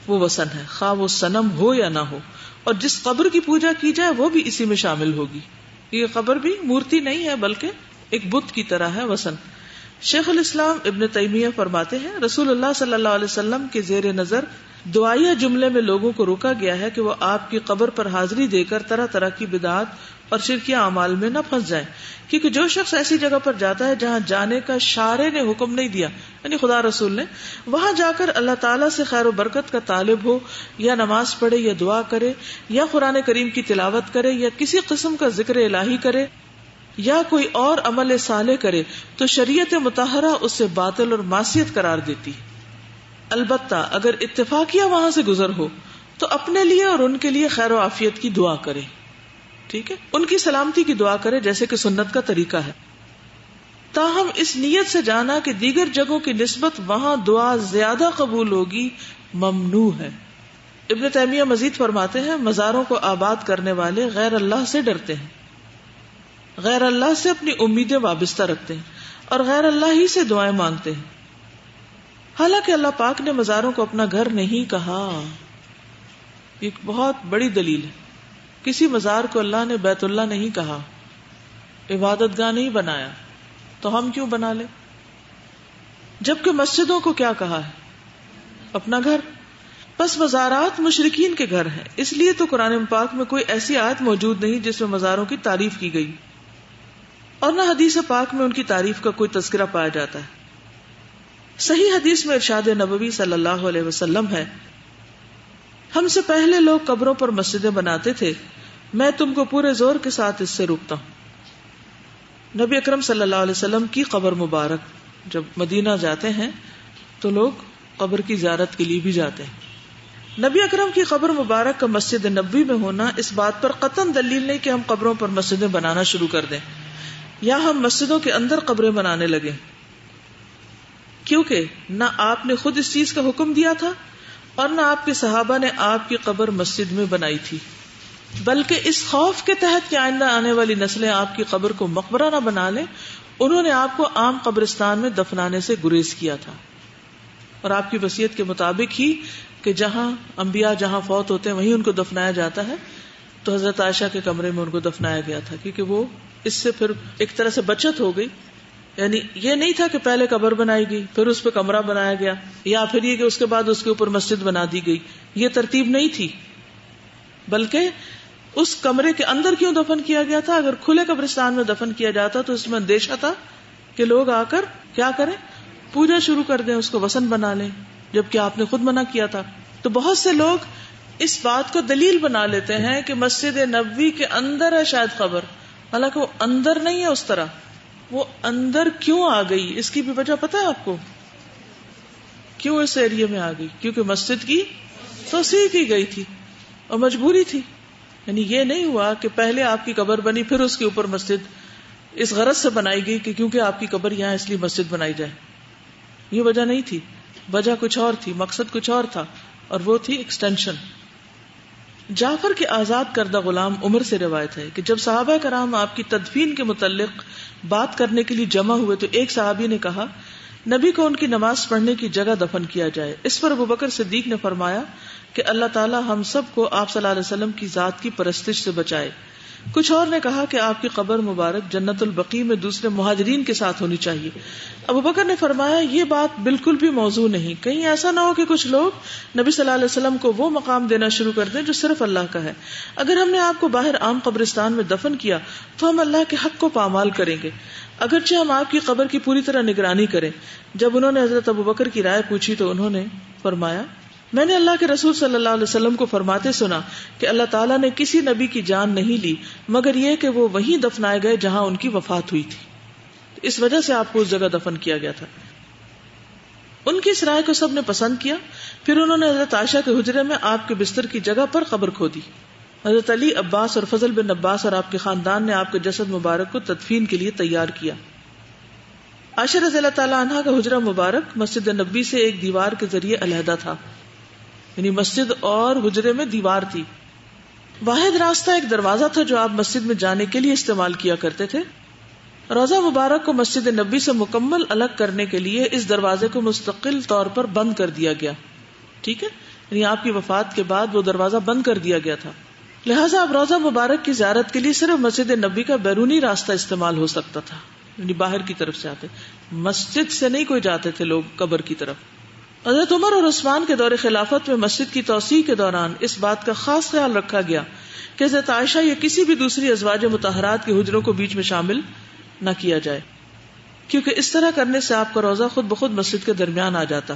وہ وسن ہے۔ خواہ وہ سنم ہو یا نہ ہو، اور جس قبر کی پوجا کی جائے، وہ بھی اسی میں شامل ہوگی۔ یہ قبر بھی مورتی نہیں ہے، بلکہ ایک بت کی طرح ہے وسن شیخ الاسلام ابن تیمیہ فرماتے ہیں، رسول اللہ صلی اللہ علیہ وسلم کے زیر نظر دعائیا جملے میں لوگوں کو روکا گیا ہے کہ وہ آپ کی قبر پر حاضری دے کر طرح طرح کی بدعات اور شرکیہ اعمال میں نہ پھنس جائیں۔ کیونکہ جو شخص ایسی جگہ پر جاتا ہے جہاں جانے کا شارے نے حکم نہیں دیا یعنی خدا رسول نے، وہاں جا کر اللہ تعالیٰ سے خیر و برکت کا طالب ہو، یا نماز پڑھے، یا دعا کرے، یا قرآن کریم کی تلاوت کرے، یا کسی قسم کا ذکر الہی کرے یا کوئی اور عمل صالح کرے تو شریعت متحرہ اسے باطل اور معصیت قرار دیتی البتہ اگر اتفاقیہ وہاں سے گزر ہو تو اپنے لیے اور ان کے لیے خیر و عافیت کی دعا کرے۔ ٹھیک ہے؟ ان کی سلامتی کی دعا کرے جیسے کہ سنت کا طریقہ ہے۔ تاہم اس نیت سے جانا کہ دیگر جگہوں کی نسبت وہاں دعا زیادہ قبول ہوگی ممنوع ہے۔ ابن تیمیہ مزید فرماتے ہیں، مزاروں کو آباد کرنے والے غیر اللہ سے ڈرتے ہیں۔ غیر اللہ سے اپنی امیدیں وابستہ رکھتے ہیں اور غیر اللہ ہی سے دعائیں مانگتے ہیں۔ حالانکہ اللہ پاک نے مزاروں کو اپنا گھر نہیں کہا۔ ایک بہت بڑی دلیل ہے۔ کسی مزار کو اللہ نے بیت اللہ نہیں کہا۔ عبادت گاہ نہیں بنایا۔ تو ہم کیوں بنا لے جبکہ مسجدوں کو کیا کہا ہے؟ اپنا گھر۔ بس مزارات مشرقین کے گھر ہیں۔ اس لیے تو قرآن پاک میں کوئی ایسی آیت موجود نہیں جس میں مزاروں کی تعریف کی گئی۔ اور نہ حدیث پاک میں ان کی تعریف کا کوئی تذکرہ پایا جاتا ہے۔ صحیح حدیث میں ارشاد نبوی صلی اللہ علیہ وسلم ہے۔ ہم سے پہلے لوگ قبروں پر مسجدیں بناتے تھے۔ میں تم کو پورے زور کے ساتھ اس سے روکتا ہوں۔ نبی اکرم صلی اللہ علیہ وسلم کی قبر مبارک۔ جب مدینہ جاتے ہیں تو لوگ قبر کی زیارت کے لیے بھی جاتے ہیں۔ نبی اکرم کی قبر مبارک کا مسجد نبی میں ہونا اس بات پر قطن دلیل نہیں کہ ہم قبروں پر مسجدیں بنانا شروع کر دیں۔ یا ہم مسجدوں کے اندر قبریں بنانے لگے۔ کیونکہ نہ آپ نے خود اس چیز کا حکم دیا تھا اور نہ آپ کے صحابہ نے آپ کی قبر مسجد میں بنائی تھی۔ بلکہ اس خوف کے تحت کہ آئندہ آنے والی نسلیں آپ کی قبر کو مقبرہ نہ بنا لیں، انہوں نے آپ کو عام قبرستان میں دفنانے سے گریز کیا تھا۔ اور آپ کی وسیعت کے مطابق ہی کہ جہاں انبیاء جہاں فوت ہوتے ہیں، وہیں ان کو دفنایا جاتا ہے۔ تو حضرت عائشہ کے کمرے میں ان کو دفنایا گیا تھا، کیونکہ وہ اس سے پھر ایک طرح سے بچت ہو گئی۔ یعنی یہ نہیں تھا کہ پہلے قبر بنائی گئی، پھر اس پہ کمرہ بنایا گیا، یا پھر یہ کہ اس کے بعد اس کے اوپر مسجد بنا دی گئی۔ یہ ترتیب نہیں تھی۔ بلکہ اس کمرے کے اندر کیوں دفن کیا گیا تھا؟ اگر کھلے قبرستان میں دفن کیا جاتا تو اس میں اندیشہ تھا کہ لوگ آ کر کیا کریں؟ پوجا شروع کر دیں، اس کو وسن بنا لیں۔ جبکہ آپ نے خود منع کیا تھا۔ تو بہت سے لوگ اس بات کو دلیل بنا لیتے ہیں کہ مسجد نبوی کے اندر ہے شاید خبر حالانکہ وہ اندر نہیں ہے اس طرح۔ وہ اندر کیوں آ گئی؟ اس کی بھی وجہ پتا ہے آپ کو؟ کیوں اس ایریے میں آ گئی؟ کیونکہ مسجد کی توسیع کی گئی تھی اور مجبوری تھی۔ یعنی یہ نہیں ہوا کہ پہلے آپ کی قبر بنی، پھر اس کے اوپر مسجد اس غرض سے بنائی گئی کہ کیونکہ آپ کی قبر یہاں اس لیے مسجد بنائی جائے۔ یہ وجہ نہیں تھی۔ وجہ کچھ اور تھی، مقصد کچھ اور تھا اور وہ تھی ایکسٹینشن جعفر کے آزاد کردہ غلام عمر سے روایت ہے کہ جب صحابہ کرام آپ کی تدفین کے متعلق بات کرنے کے لیے جمع ہوئے تو ایک صحابی نے کہا، نبی کو ان کی نماز پڑھنے کی جگہ دفن کیا جائے۔ اس پر ابو بکر صدیق نے فرمایا کہ اللہ تعالیٰ ہم سب کو آپ صلی اللہ علیہ وسلم کی ذات کی پرستش سے بچائے۔ کچھ اور نے کہا کہ آپ کی قبر مبارک جنت البقی میں دوسرے مہاجرین کے ساتھ ہونی چاہیے۔ ابو بکر نے فرمایا، یہ بات بالکل بھی موضوع نہیں۔ کہیں ایسا نہ ہو کہ کچھ لوگ نبی صلی اللہ علیہ وسلم کو وہ مقام دینا شروع کر دیں جو صرف اللہ کا ہے۔ اگر ہم نے آپ کو باہر عام قبرستان میں دفن کیا، تو ہم اللہ کے حق کو پامال کریں گے۔ اگرچہ ہم آپ کی قبر کی پوری طرح نگرانی کریں۔ جب انہوں نے حضرت ابو بکر کی رائے پوچھی تو انہوں نے فرمایا میں نے اللہ کے رسول صلی اللہ علیہ وسلم کو فرماتے سنا کہ اللہ تعالیٰ نے کسی نبی کی جان نہیں لی، مگر یہ کہ وہ وہیں دفنائے گئے جہاں ان کی وفات ہوئی تھی۔ اس وجہ سے آپ کو اس جگہ دفن کیا گیا تھا۔ ان کی اس رائے کو سب نے پسند کیا، پھر انہوں نے حضرت عائشہ کے حجرے میں آپ کے بستر کی جگہ پر قبر کھو دی حضرت علی، عباس اور فضل بن عباس اور آپ کے خاندان نے آپ کے جسد مبارک کو تدفین کے لیے تیار کیا۔ عائشہ رضی اللہ تعالیٰ عنہ کا حجرہ مبارک مسجد نبی سے ایک دیوار کے ذریعے علیحدہ تھا۔ یعنی مسجد اور حجرے میں دیوار تھی۔ واحد راستہ ایک دروازہ تھا جو آپ مسجد میں جانے کے لیے استعمال کیا کرتے تھے۔ روزہ مبارک کو مسجد نبی سے مکمل الگ کرنے کے لیے اس دروازے کو مستقل طور پر بند کر دیا گیا۔ ٹھیک ہے؟ یعنی آپ کی وفات کے بعد وہ دروازہ بند کر دیا گیا تھا۔ لہٰذا اب روزہ مبارک کی زیارت کے لیے صرف مسجد نبی کا بیرونی راستہ استعمال ہو سکتا تھا۔ یعنی باہر کی طرف سے آتے۔ مسجد سے نہیں کوئی جاتے تھے لوگ قبر کی طرف۔ حضرت عمر اور عثمان کے دور خلافت میں مسجد کی توسیع کے دوران اس بات کا خاص خیال رکھا گیا کہ حضرت عائشہ یا کسی بھی دوسری ازواج متحرات کے حجروں کو بیچ میں شامل نہ کیا جائے۔ کیونکہ اس طرح کرنے سے آپ کا روزہ خود بخود مسجد کے درمیان آ جاتا۔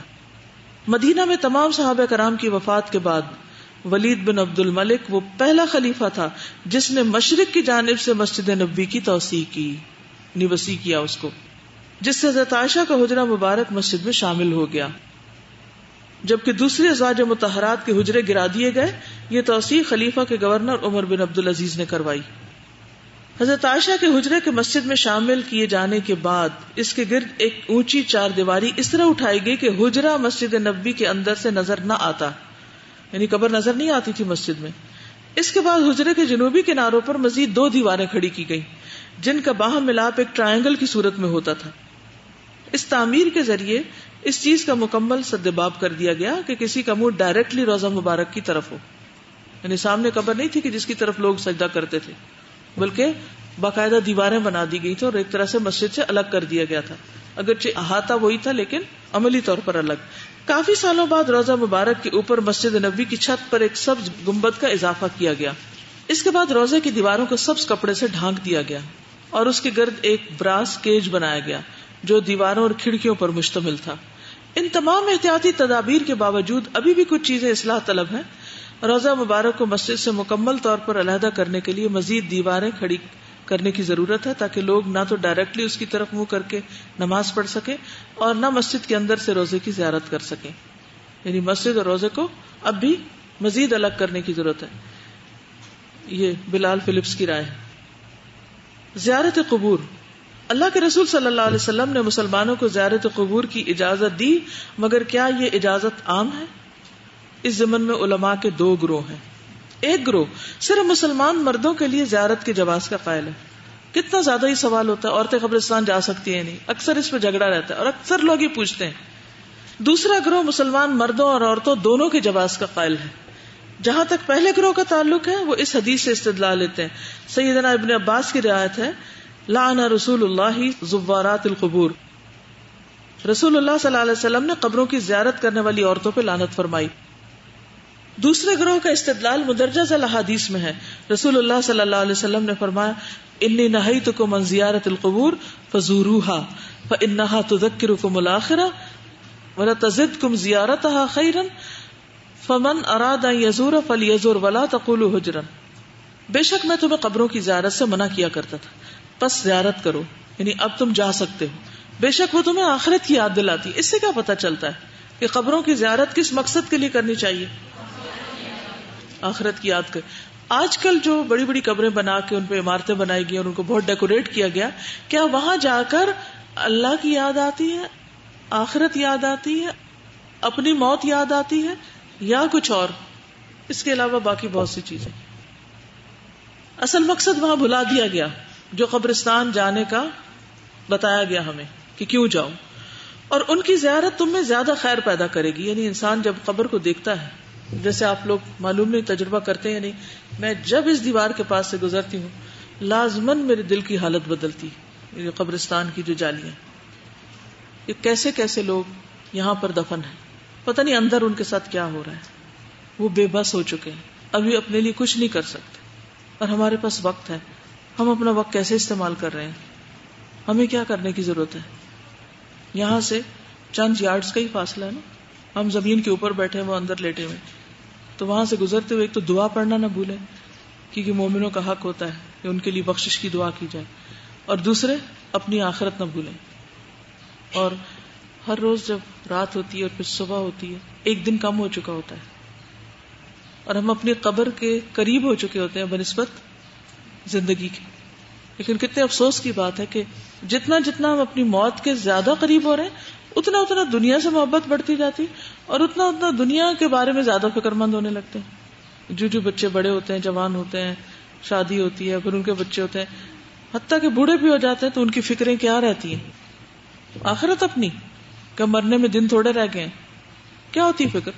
مدینہ میں تمام صحابہ کرام کی وفات کے بعد ولید بن عبد الملک وہ پہلا خلیفہ تھا جس نے مشرق کی جانب سے مسجد نبی کی توسیع کی یعنی وسیع کیا اس کو، جس سے حضرت عائشہ کا حجرہ مبارک مسجد میں شامل ہو گیا۔ جبکہ دوسرے ازواج متحرات کے حجرے گرا دیے گئے، یہ توسیع خلیفہ کے گورنر عمر بن عبد العزیز نے کروائی۔ حضرت عائشہ کے حجرے کے مسجد میں شامل کیے جانے کے بعد اس کے گرد ایک اونچی چار دیواری اس طرح اٹھائی گئی کہ حجرا مسجد نبی کے اندر سے نظر نہ آتا۔ یعنی قبر نظر نہیں آتی تھی مسجد میں۔ اس کے بعد حجرے کے جنوبی کناروں پر مزید دو دیواریں کھڑی کی گئی جن کا باہم ملاپ ایک ٹرائنگل کی صورت میں ہوتا تھا۔ اس تعمیر کے ذریعے اس چیز کا مکمل سدباب کر دیا گیا کہ کسی کا منہ ڈائریکٹلی روزہ مبارک کی طرف ہو۔ یعنی سامنے قبر نہیں تھی کہ جس کی طرف لوگ سجدہ کرتے تھے، بلکہ باقاعدہ دیواریں بنا دی گئی تھی اور ایک طرح سے مسجد سے الگ کر دیا گیا تھا۔ اگرچہ احاطہ وہی تھا، لیکن عملی طور پر الگ۔ کافی سالوں بعد روزہ مبارک کے اوپر مسجد نبی کی چھت پر ایک سبز گمبد کا اضافہ کیا گیا۔ اس کے بعد روزے کی دیواروں کو سبز کپڑے سے ڈھانک دیا گیا اور اس کے گرد ایک براس کیج بنایا گیا جو دیواروں اور کھڑکیوں پر مشتمل تھا۔ ان تمام احتیاطی تدابیر کے باوجود ابھی بھی کچھ چیزیں اصلاح طلب ہیں۔ روزہ مبارک کو مسجد سے مکمل طور پر علیحدہ کرنے کے لیے مزید دیواریں کھڑی کرنے کی ضرورت ہے تاکہ لوگ نہ تو ڈائریکٹلی اس کی طرف منہ کر کے نماز پڑھ سکیں اور نہ مسجد کے اندر سے روزے کی زیارت کر سکیں۔ یعنی مسجد اور روزے کو اب بھی مزید الگ کرنے کی ضرورت ہے۔ یہ بلال فلپس کی رائے۔ زیارت قبور۔ اللہ کے رسول صلی اللہ علیہ وسلم نے مسلمانوں کو زیارت قبور کی اجازت دی، مگر کیا یہ اجازت عام ہے؟ اس زمن میں علماء کے دو گروہ ہیں۔ ایک گروہ صرف مسلمان مردوں کے لیے زیارت کے جواز کا قائل ہے۔ کتنا زیادہ ہی سوال ہوتا ہے، عورتیں قبرستان جا سکتی ہیں نہیں؟ اکثر اس پہ جھگڑا رہتا ہے اور اکثر لوگ یہ پوچھتے ہیں۔ دوسرا گروہ مسلمان مردوں اور عورتوں دونوں کے جواز کا قائل ہے۔ جہاں تک پہلے گروہ کا تعلق ہے، وہ اس حدیث سے استدلال لیتے ہیں۔ سیدنا ابن عباس کی رعایت ہے لعن رسول اللہ زوارات القبور۔ رسول اللہ صلی اللہ علیہ وسلم نے قبروں کی زیارت کرنے والی عورتوں پہ لانت فرمائی۔ دوسرے گروہ کا استدلال مدرجہ ذیل حدیث میں ہے۔ رسول اللہ صلی اللہ علیہ وسلم نے فرمایا، انی نہیتکم من زیارت القبور فزوروها فانها تذکرکم الاخرہ ولا تزدکم زیارتها خیرا فمن اراد ان یزور فلیزور ولا تقولوا حجرا۔ بے شک میں تمہیں قبروں کی زیارت سے منع کیا کرتا تھا۔ پس زیارت کرو یعنی اب تم جا سکتے ہو۔ بے شک وہ تمہیں آخرت کی یاد دلاتی اس سے کیا پتا چلتا ہے کہ قبروں کی زیارت کس مقصد کے لیے کرنی چاہیے۔ آخرت کی یاد کر۔ آج کل جو بڑی بڑی قبریں بنا کے ان پہ عمارتیں بنائی گئی اور ان کو بہت ڈیکوریٹ کیا گیا، کیا وہاں جا کر اللہ کی یاد آتی ہے؟ آخرت یاد آتی ہے؟ اپنی موت یاد آتی ہے؟ یا کچھ اور؟ اس کے علاوہ باقی بہت سی چیزیں۔ اصل مقصد وہاں بھلا دیا گیا۔ جو قبرستان جانے کا بتایا گیا ہمیں کہ کیوں جاؤ اور ان کی زیارت تم میں زیادہ خیر پیدا کرے گی یعنی انسان جب قبر کو دیکھتا ہے، جیسے آپ لوگ معلوم نہیں تجربہ کرتے ہیں نہیں میں جب اس دیوار کے پاس سے گزرتی ہوں لازمن میرے دل کی حالت بدلتی یہ قبرستان کی جو جالیاں یہ کیسے کیسے لوگ یہاں پر دفن ہیں؟ پتہ نہیں اندر ان کے ساتھ کیا ہو رہا ہے۔ وہ بے بس ہو چکے ہیں، ابھی اپنے لیے کچھ نہیں کر سکتے، اور ہمارے پاس وقت ہے۔ ہم اپنا وقت کیسے استعمال کر رہے ہیں؟ ہمیں کیا کرنے کی ضرورت ہے؟ یہاں سے چند یارڈس کا ہی فاصلہ ہے نا؟ ہم زمین کے اوپر بیٹھے وہ اندر لیٹے ہوئے تو وہاں سے گزرتے ہوئے ایک تو دعا پڑھنا نہ بھولیں، کیونکہ مومنوں کا حق ہوتا ہے کہ ان کے لیے بخشش کی دعا کی جائے۔ اور دوسرے، اپنی آخرت نہ بھولیں۔ اور ہر روز جب رات ہوتی ہے اور پھر صبح ہوتی ہے، ایک دن کم ہو چکا ہوتا ہے۔ اور ہم اپنی قبر کے قریب ہو چکے ہوتے ہیں، بنسبت زندگی کی۔ لیکن کتنے افسوس کی بات ہے کہ جتنا جتنا ہم اپنی موت کے زیادہ قریب ہو رہے ہیں، اتنا اتنا دنیا سے محبت بڑھتی جاتی اور اتنا اتنا دنیا کے بارے میں زیادہ فکر مند ہونے لگتے ہیں۔ جو جو بچے بڑے ہوتے ہیں، جوان ہوتے ہیں، شادی ہوتی ہے، پھر ان کے بچے ہوتے ہیں۔ حتیٰ کہ بوڑھے بھی ہو جاتے ہیں تو ان کی فکریں کیا رہتی ہیں؟ آخرت اپنی کہ مرنے میں دن تھوڑے رہ گئے کیا ہوتی فکر؟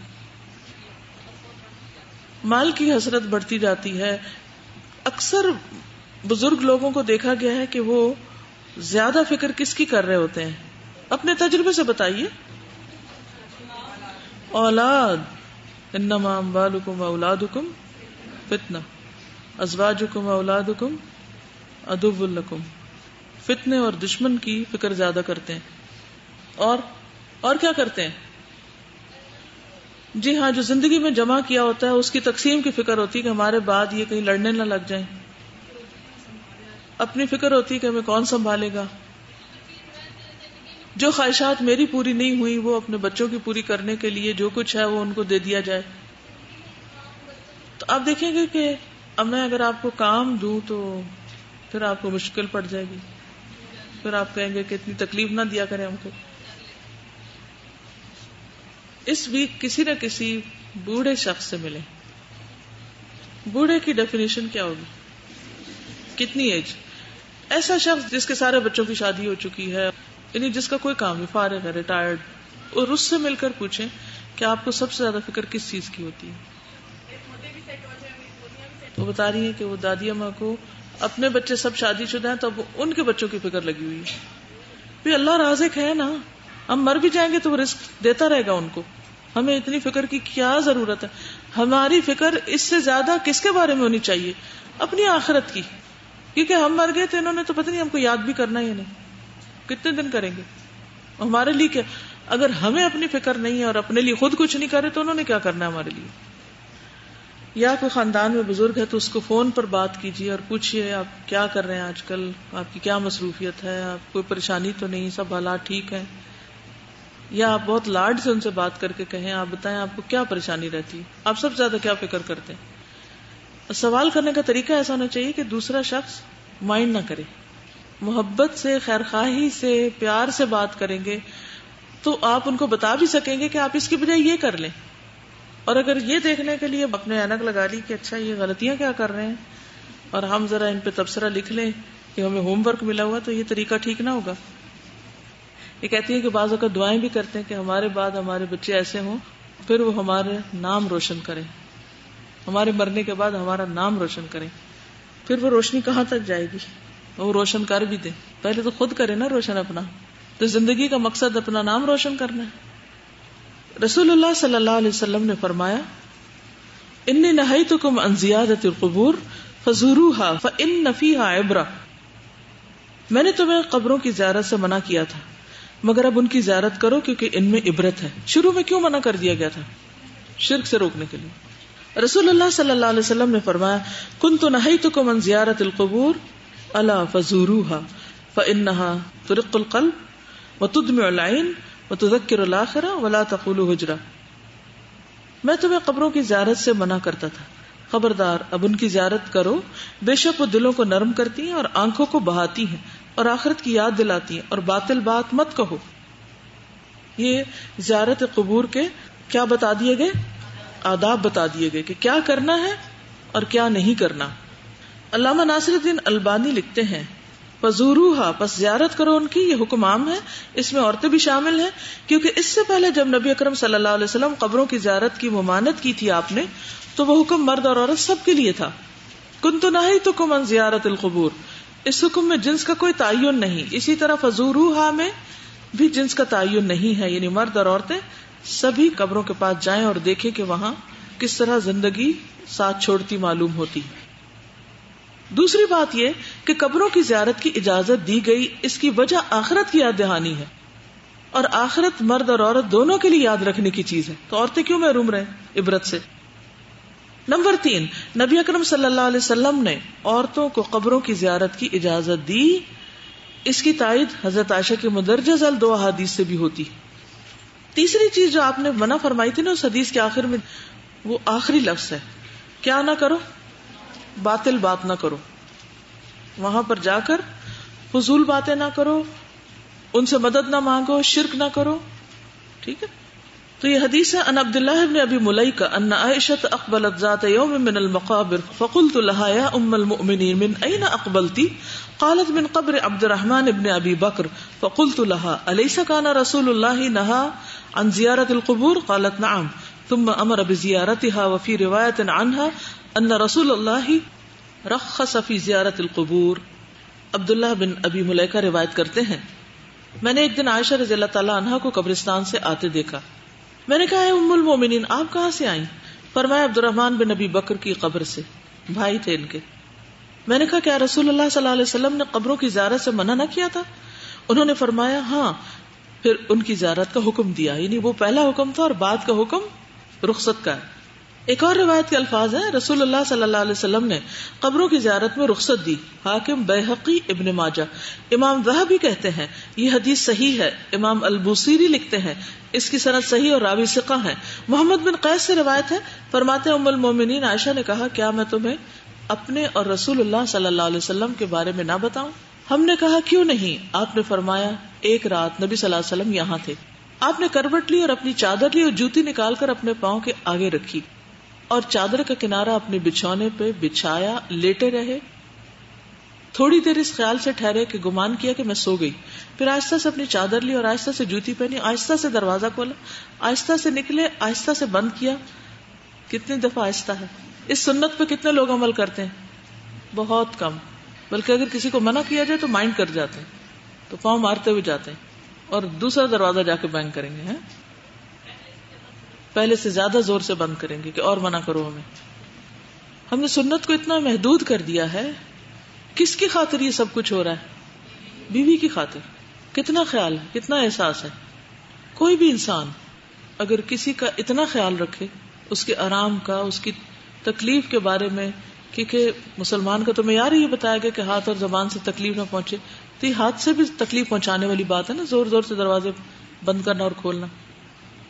مال کی حسرت بڑھتی جاتی ہے اکثر بزرگ لوگوں کو دیکھا گیا ہے کہ وہ زیادہ فکر کس کی کر رہے ہوتے ہیں؟ اپنے تجربے سے بتائیے۔ اولاد، انما اموالکم اولادکم فتنہ، ازواجکم اولادکم ادب لکم، فتنے اور دشمن کی فکر زیادہ کرتے ہیں۔ اور اور کیا کرتے ہیں؟ جی ہاں جو زندگی میں جمع کیا ہوتا ہے، اس کی تقسیم کی فکر ہوتی ہے کہ ہمارے بعد یہ کہیں لڑنے نہ لگ جائیں۔ اپنی فکر ہوتی ہے کہ ہمیں کون سنبھالے گا۔ جو خواہشات میری پوری نہیں ہوئی، وہ اپنے بچوں کی پوری کرنے کے لیے جو کچھ ہے، وہ ان کو دے دیا جائے۔ تو آپ دیکھیں گے کہ اب میں اگر آپ کو کام دوں تو پھر آپ کو مشکل پڑ جائے گی۔ پھر آپ کہیں گے کہ اتنی تکلیف نہ دیا کریں ہم کو۔ اس ویک کسی نہ کسی بوڑھے شخص سے ملے۔ بوڑھے کی ڈیفینیشن کیا ہوگی؟ کتنی ایج ایسا شخص جس کے سارے بچوں کی شادی ہو چکی ہے یعنی جس کا کوئی کام نہیں فارغ ہے ریٹائرڈ اور اس سے مل کر پوچھیں کہ آپ کو سب سے زیادہ فکر کس چیز کی ہوتی ہے۔ وہ بتا رہی ہے کہ وہ دادی اماں کو اپنے بچے سب شادی شدہ ہیں، تو اب ان کے بچوں کی فکر لگی ہوئی ہے۔ اللہ رازق ہے نا۔ ہم مر بھی جائیں گے تو وہ رسک دیتا رہے گا ان کو۔ ہمیں اتنی فکر کی کیا ضرورت ہے؟ ہماری فکر اس سے زیادہ کس کے بارے میں ہونی چاہیے؟ اپنی آخرت کی۔ کیونکہ ہم مر گئے تو انہوں نے تو پتہ نہیں ہم کو یاد بھی کرنا ہی نہیں۔ کتنے دن کریں گے؟ ہمارے لیے کیا؟ اگر ہمیں اپنی فکر نہیں ہے اور اپنے لیے خود کچھ نہیں کرے تو انہوں نے کیا کرنا ہے ہمارے لیے؟ یا کوئی خاندان میں بزرگ ہے تو اس کو فون پر بات کیجیے اور پوچھیے، آپ کیا کر رہے ہیں آج کل؟ آپ کی کیا مصروفیت ہے؟ آپ کوئی پریشانی تو نہیں؟ سب حالات ٹھیک ہے یا آپ بہت لاڈ سے ان سے بات کر کے کہیں، آپ بتائیں آپ کو کیا پریشانی رہتی؟ آپ سب سے زیادہ کیا فکر کرتے؟ ہیں سوال کرنے کا طریقہ ایسا ہونا چاہیے کہ دوسرا شخص مائنڈ نہ کرے۔ محبت سے خیر خواہی سے، پیار سے بات کریں گے تو آپ ان کو بتا بھی سکیں گے کہ آپ اس کی بجائے یہ کر لیں۔ اور اگر یہ دیکھنے کے لیے اپنے اینک لگا لی کہ اچھا یہ غلطیاں کیا کر رہے ہیں؟ اور ہم ذرا ان پہ تبصرہ لکھ لیں کہ ہمیں ہوم ورک ملا ہوا تو یہ طریقہ ٹھیک نہ ہوگا۔ یہ کہتی ہے کہ بعض اوقات دعائیں بھی کرتے ہیں کہ ہمارے بعد ہمارے بچے ایسے ہوں، پھر وہ ہمارے نام روشن کریں۔ ہمارے مرنے کے بعد ہمارا نام روشن کریں۔ پھر وہ روشنی کہاں تک جائے گی؟ وہ روشن کر بھی دے پہلے تو خود کرے نا روشن اپنا۔ تو زندگی کا مقصد اپنا نام روشن کرنا ہے۔ رسول اللہ صلی اللہ علیہ وسلم نے فرمایا، انی نہائی تو کم انزیادت القبور فضورو ہا ان نفی ہا میں نے تمہیں قبروں کی زیارت سے منع کیا تھا۔ مگر اب ان کی زیارت کرو کیونکہ ان میں عبرت ہے۔ شروع میں کیوں منع کر دیا گیا تھا؟ شرک سے روکنے کے لیے۔ رسول اللہ صلی اللہ علیہ وسلم نے فرمایا کن تو نہ تو من زیارت القبور اللہ فضور فنحا ترق القلب و تدم العین وہ تذکر الآخرہ ولا تقول حجرا میں تمہیں قبروں کی زیارت سے منع کرتا تھا۔ خبردار، اب ان کی زیارت کرو۔ بے شک وہ دلوں کو نرم کرتی ہیں اور آنکھوں کو بہاتی ہیں اور آخرت کی یاد دلاتی ہیں اور باطل بات مت کہو۔ یہ زیارت قبور کے کیا بتا دیے گئے؟ آداب بتا دیے گئے کہ کیا کرنا ہے اور کیا نہیں کرنا۔ علامہ ناصر الدین البانی لکھتے ہیں فضوروہا پس زیارت کرو ان کی، یہ حکم عام ہے۔ اس میں عورتیں بھی شامل ہیں۔ کیونکہ اس سے پہلے جب نبی اکرم صلی اللہ علیہ وسلم قبروں کی زیارت کی ممانت کی تھی آپ نے، تو وہ حکم مرد اور عورت سب کے لیے تھا۔ کن تو نہ تو کم ان زیارت القبور۔ اس حکم میں جنس کا کوئی تعین نہیں۔ اسی طرح فضوروہا میں بھی جنس کا تعین نہیں ہے۔ یعنی مرد اور عورتیں سبھی قبروں کے پاس جائیں اور دیکھیں کہ وہاں کس طرح زندگی ساتھ چھوڑتی معلوم ہوتی۔ دوسری بات یہ کہ قبروں کی زیارت کی اجازت دی گئی، اس کی وجہ آخرت کی یاد دہانی ہے۔ اور آخرت مرد اور عورت دونوں کے لیے یاد رکھنے کی چیز ہے۔ تو عورتیں کیوں محروم رہے عبرت سے؟ نمبر تین، نبی اکرم صلی اللہ علیہ وسلم نے عورتوں کو قبروں کی زیارت کی اجازت دی۔ اس کی تائید حضرت عائشہ کے مدرجہ ذل دو حادیث سے بھی ہوتی۔ تیسری چیز جو آپ نے منع فرمائی تھی نا اس حدیث کے آخر میں، وہ آخری لفظ ہے۔ کیا نہ کرو باطل بات نہ کرو۔ وہاں پر جا کر فضول باتیں نہ کرو، ان سے مدد نہ مانگو، شرک نہ کرو۔ ٹھیک ہے؟ تو یہ حدیث ہے ان عبد اللہ ابن ابی ملیکہ، ان عائشہ اقبلت ذات یوم من المقابر، فقلت لها یا ام المؤمنین، من این اقبلتی؟ قالت من قبر عبد الرحمن ابن ابی بکر، فقلت لها الیس کان رسول اللہ نہا عن زیارت القبور؟ قالت نعم، ثم امر بزیارتها وفي روایت عنها ان رسول اللہ رخص فی زیارت القبور. عبداللہ بن ابی ملیکہ روایت کرتے ہیں. میں نے ایک دن عائشہ رضی اللہ تعالیٰ عنہ کو قبرستان سے آتے دیکھا. میں نے کہا ام المومنین، آپ کہاں سے آئیں؟ فرمایا عبد الرحمان بن نبی بکر کی قبر سے، بھائی تھے ان کے. میں نے کہا، کیا رسول اللہ صلی اللہ علیہ وسلم نے قبروں کی زیارت سے منع نہ کیا تھا؟ انہوں نے فرمایا ہاں پھر ان کی زیارت کا حکم دیا یعنی وہ پہلا حکم تھا اور بعد کا حکم رخصت کا ہے. ایک اور روایت کے الفاظ ہیں۔ رسول اللہ صلی اللہ علیہ وسلم نے قبروں کی زیارت میں رخصت دی، حاکم بحقی ابن ماجہ۔ امام وہ بھی کہتے ہیں، یہ حدیث صحیح ہے، امام البوسیری لکھتے ہیں، اس کی صنعت صحیح اور راوی سکا ہے محمد بن قیس سے روایت ہے، فرماتے ام المومنین، عائشہ نے کہا، کیا میں تمہیں اپنے اور رسول اللہ صلی اللہ علیہ وسلم کے بارے میں نہ بتاؤں؟ ہم نے کہا، کیوں نہیں؟ آپ نے فرمایا، ایک رات نبی صلی اللہ علیہ وسلم یہاں تھے۔ آپ نے کروٹ لی اور اپنی چادر لی اور جوتی نکال کر اپنے پاؤں کے آگے رکھی۔ اور چادر کا کنارا اپنے بچھونے پہ بچھایا، لیٹے رہے۔ تھوڑی دیر اس خیال سے ٹھہرے کہ گمان کیا کہ میں سو گئی۔ پھر آہستہ سے اپنی چادر لی اور آہستہ سے جوتی پہنی، آہستہ سے دروازہ کھولا، آہستہ سے نکلے، آہستہ سے بند کیا۔ کتنی دفعہ آہستہ ہے۔ اس سنت پہ کتنے لوگ عمل کرتے ہیں؟ بہت کم۔ بلکہ اگر کسی کو منع کیا جائے تو مائنڈ کر جاتے ہیں، تو پاؤں مارتے ہوئے جاتے ہیں اور دوسرا دروازہ جا کے بینک کریں گے پہلے سے زیادہ زور سے بند کریں گے کہ اور منع کرو ہمیں۔ ہم نے سنت کو اتنا محدود کر دیا ہے۔ کس کی خاطر یہ سب کچھ ہو رہا ہے؟ بیوی کی خاطر۔ کتنا خیال ہے؟ کتنا احساس ہے؟ کوئی بھی انسان اگر کسی کا اتنا خیال رکھے، اس کے آرام کا، اس کی تکلیف کے بارے میں، کیونکہ مسلمان کا تو معیار یہ بتایا گیا کہ ہاتھ اور زبان سے تکلیف نہ پہنچے۔ تو یہ ہاتھ سے بھی تکلیف پہنچانے والی بات ہے نا، زور زور سے دروازے بند کرنا اور کھولنا۔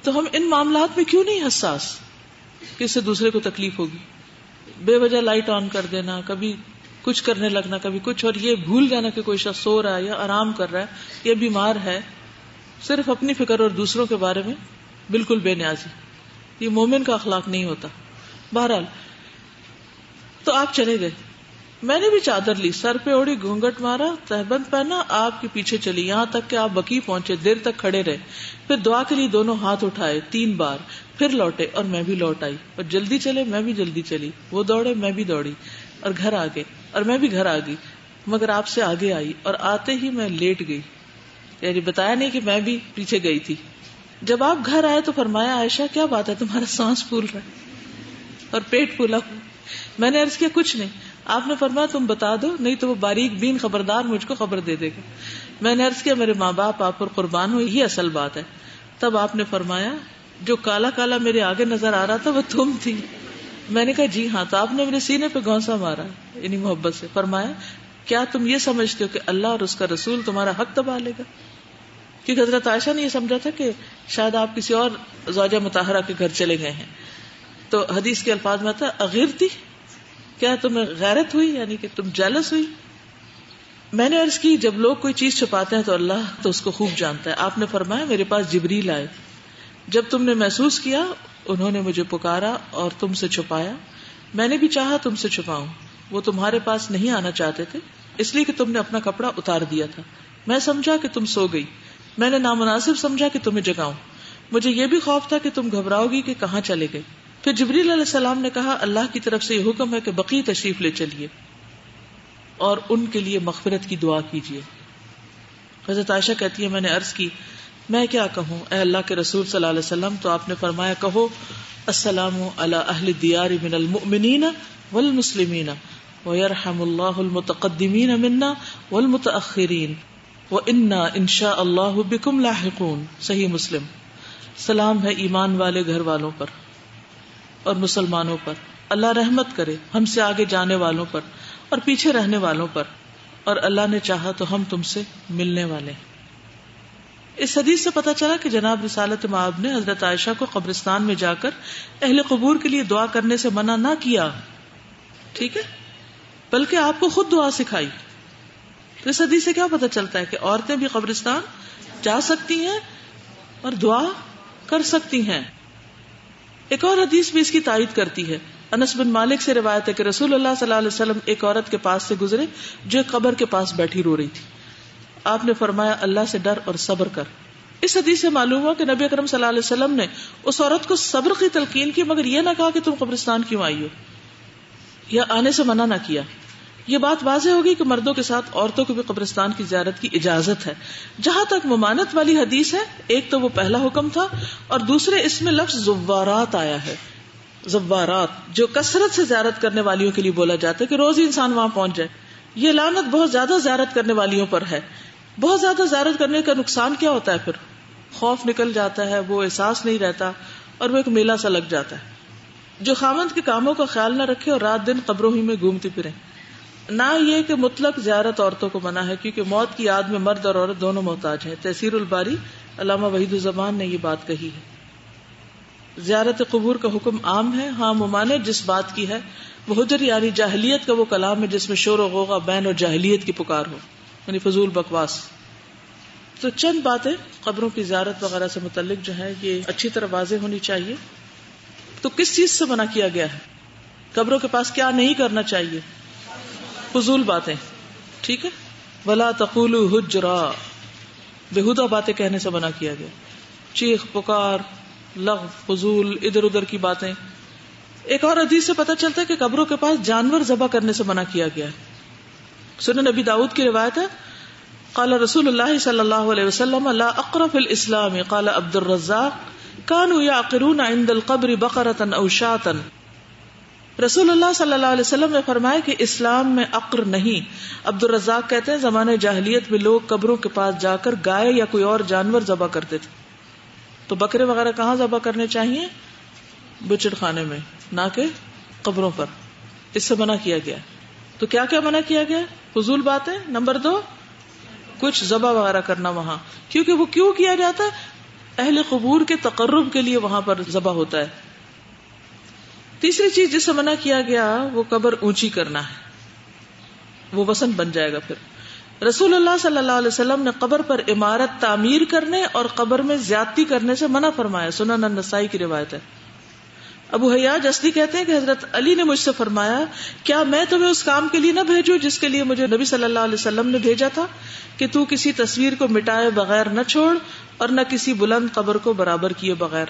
تو ہم ان معاملات میں کیوں نہیں حساس؟ کہ اس سے دوسرے کو تکلیف ہوگی۔ بے وجہ لائٹ آن کر دینا، کبھی کچھ کرنے لگنا، کبھی کچھ، اور یہ بھول جانا کہ کوئی شخص سو رہا ہے یا آرام کر رہا ہے یا بیمار ہے۔ صرف اپنی فکر اور دوسروں کے بارے میں بالکل بے نیازی۔ یہ مومن کا اخلاق نہیں ہوتا۔ بہرحال، تو آپ چلے گئے۔ میں نے بھی چادر لی، سر پہ اوڑی گھونگٹ مارا، تہبند پہنا، آپ کے پیچھے چلی۔ یہاں تک کہ آپ بکی پہنچے، دیر تک کھڑے رہے۔ پھر دعا کے لیے دونوں ہاتھ اٹھائے، تین بار۔ پھر لوٹے اور میں بھی لوٹ آئی۔ اور جلدی چلے، میں بھی جلدی چلی۔ وہ دوڑے، میں بھی دوڑی۔ اور گھر آ گئے، اور میں بھی گھر آ گئی۔ مگر آپ سے آگے آئی اور آتے ہی میں لیٹ گئی۔ یعنی بتایا نہیں کہ میں بھی پیچھے گئی تھی۔ جب آپ گھر آئے تو فرمایا، عائشہ، کیا بات ہے؟ تمہارا سانس پھول رہا ہے اور پیٹ پھولا میں نے کیا، کچھ نہیں۔ آپ نے فرمایا تم بتا دو، نہیں تو وہ باریک بین خبردار مجھ کو خبر دے دے گا۔ میں نے کیا، میرے ماں باپ، آپ پر قربان ہوئی یہ اصل بات ہے۔ تب آپ نے فرمایا، جو کالا کالا میرے آگے نظر آ رہا تھا، وہ تم تھی۔ میں نے کہا جی ہاں تو آپ نے میرے سینے پہ گونسا مارا یعنی محبت سے۔ فرمایا، کیا تم یہ سمجھتے ہو کہ اللہ اور اس کا رسول تمہارا حق دبا لے گا؟ کیونکہ حضرت عائشہ نے یہ سمجھا تھا کہ شاید آپ کسی اور زوجہ متحرہ کے گھر چلے گئے ہیں۔ تو حدیث کے الفاظ میں تھا اغیر تھی کیا تمہیں غیرت ہوئی؟ یعنی کہ تم جیلس ہوئی؟ میں نے عرض کی، جب لوگ کوئی چیز چھپاتے ہیں تو اللہ تو اس کو خوب جانتا ہے۔ آپ نے فرمایا، میرے پاس جبریل آئے۔ جب تم نے محسوس کیا، انہوں نے مجھے پکارا اور تم سے چھپایا۔ میں نے بھی چاہا تم سے چھپاؤں۔ وہ تمہارے پاس نہیں آنا چاہتے تھے، اس لیے کہ تم نے اپنا کپڑا اتار دیا تھا۔ میں سمجھا کہ تم سو گئی۔ میں نے نامناسب سمجھا کہ تمہیں جگاؤں۔ مجھے یہ بھی خوف تھا کہ تم گھبراؤ گی کہ کہاں چلے گئے۔ پھر جبریل علیہ السلام نے کہا، اللہ کی طرف سے یہ حکم ہے کہ بقی تشریف لے چلیے اور ان کے لیے مغفرت کی دعا کیجیے۔ حضرت عائشہ کہتی ہے، میں نے عرض کی، میں کیا کہوں؟ اے اللہ کے رسول صلی اللہ علیہ وسلم، تو آپ نے فرمایا، کہو، السلام علی اہل دیار من المؤمنین والمسلمین، ویرحم اللہ المتقدمین منا والمتأخرین، وإنا انشاء اللہ بکم لاحقون۔ صحیح مسلم۔ سلام ہے ایمان والے گھر والوں پر۔ اور مسلمانوں پر۔ اللہ رحمت کرے ہم سے آگے جانے والوں پر اور پیچھے رہنے والوں پر۔ اور اللہ نے چاہا تو ہم تم سے ملنے والے اس حدیث سے پتا چلا کہ جناب رسالت معاب نے حضرت عائشہ کو قبرستان میں جا کر اہل قبور کے لیے دعا کرنے سے منع نہ کیا۔ ٹھیک ہے؟ بلکہ آپ کو خود دعا سکھائی۔ تو اس حدیث سے کیا پتا چلتا ہے کہ عورتیں بھی قبرستان جا سکتی ہیں اور دعا کر سکتی ہیں۔ ایک اور حدیث بھی اس کی تائید کرتی ہے۔ انس بن مالک سے روایت ہے کہ رسول اللہ صلی اللہ علیہ وسلم ایک عورت کے پاس سے گزرے جو قبر کے پاس بیٹھی رو رہی تھی۔ آپ نے فرمایا، اللہ سے ڈر اور صبر کر۔ اس حدیث سے معلوم ہوا کہ نبی اکرم صلی اللہ علیہ وسلم نے اس عورت کو صبر کی تلقین کی، مگر یہ نہ کہا کہ تم قبرستان کیوں آئی ہو؟ یا آنے سے منع نہ کیا۔ یہ بات واضح ہوگی کہ مردوں کے ساتھ عورتوں کو بھی قبرستان کی زیارت کی اجازت ہے۔ جہاں تک ممانت والی حدیث ہے، ایک تو وہ پہلا حکم تھا اور دوسرے اس میں لفظ زوارات آیا ہے۔ زوارات، جو کثرت سے زیارت کرنے والیوں کے لیے بولا جاتا ہے کہ روز ہی انسان وہاں پہنچ جائے۔ یہ لانت بہت زیادہ زیارت کرنے والیوں پر ہے۔ بہت زیادہ زیارت کرنے کا نقصان کیا ہوتا ہے پھر؟ خوف نکل جاتا ہے، وہ احساس نہیں رہتا اور وہ ایک میلہ سا لگ جاتا ہے۔ جو خامند کے کاموں کا خیال نہ رکھے اور رات دن قبروں ہی میں گھومتی پھرے نہ یہ کہ مطلق زیارت عورتوں کو منع ہے، کیونکہ موت کی یاد میں مرد اور عورت دونوں محتاج ہیں۔ تحصیر الباری علامہ وحید الزمان نے یہ بات کہی ہے۔ زیارت قبور کا حکم عام ہے ہاں ممانے جس بات کی ہے، وہ حجر یعنی جاہلیت کا وہ کلام ہے جس میں شور و غوغا، بین اور جاہلیت کی پکار ہو یعنی فضول بکواس۔ تو چند باتیں قبروں کی زیارت وغیرہ سے متعلق جو ہے یہ اچھی طرح واضح ہونی چاہیے۔ تو کس چیز سے منع کیا گیا ہے؟ قبروں کے پاس کیا نہیں کرنا چاہیے؟ فضول باتیں۔ ٹھیک ہے؟ ولا تقول حجرا۔ بےحدہ باتیں کہنے سے منع کیا گیا۔ چیخ، پکار لغ فضول، ادھر ادھر کی باتیں۔ ایک اور حدیث سے پتہ چلتا ہے کہ قبروں کے پاس جانور ذبح کرنے سے منع کیا گیا ہے۔ سنن نبی داؤد کی روایت ہے۔ قال رسول اللہ صلی اللہ علیہ وسلم، لا اقرف الاسلام، قال عبد الرزاق كانوا يعقرون عند القبر بقرة او شاة۔ رسول اللہ صلی اللہ علیہ وسلم نے فرمایا کہ اسلام میں عقر نہیں۔ عبد الرزاق کہتے ہیں زمانے جاہلیت میں لوگ قبروں کے پاس جا کر گائے یا کوئی اور جانور ذبح کرتے تھے۔ تو بکرے وغیرہ کہاں ذبح کرنے چاہیے؟ بچڑ خانے میں، نہ کہ قبروں پر۔ اس سے منع کیا گیا۔ تو کیا کیا منع کیا گیا؟ فضول بات ہے نمبر دو، کچھ ذبح وغیرہ کرنا وہاں۔ کیونکہ وہ کیوں کیا جاتا ہے؟ اہل قبور کے تقرب کے لیے وہاں پر ذبح ہوتا ہے۔ تیسری چیز جس سے منع کیا گیا، وہ قبر اونچی کرنا ہے۔ وہ وسن بن جائے گا پھر۔ رسول اللہ صلی اللہ علیہ وسلم نے قبر پر عمارت تعمیر کرنے اور قبر میں زیادتی کرنے سے منع فرمایا۔ سنن النسائی کی روایت ہے۔ ابو حیاج اصلی کہتے ہیں کہ حضرت علی نے مجھ سے فرمایا، کیا میں تمہیں اس کام کے لیے نہ بھیجوں جس کے لیے مجھے نبی صلی اللہ علیہ وسلم نے بھیجا تھا؟ کہ تو کسی تصویر کو مٹائے بغیر نہ چھوڑ اور نہ کسی بلند قبر کو برابر کیے بغیر۔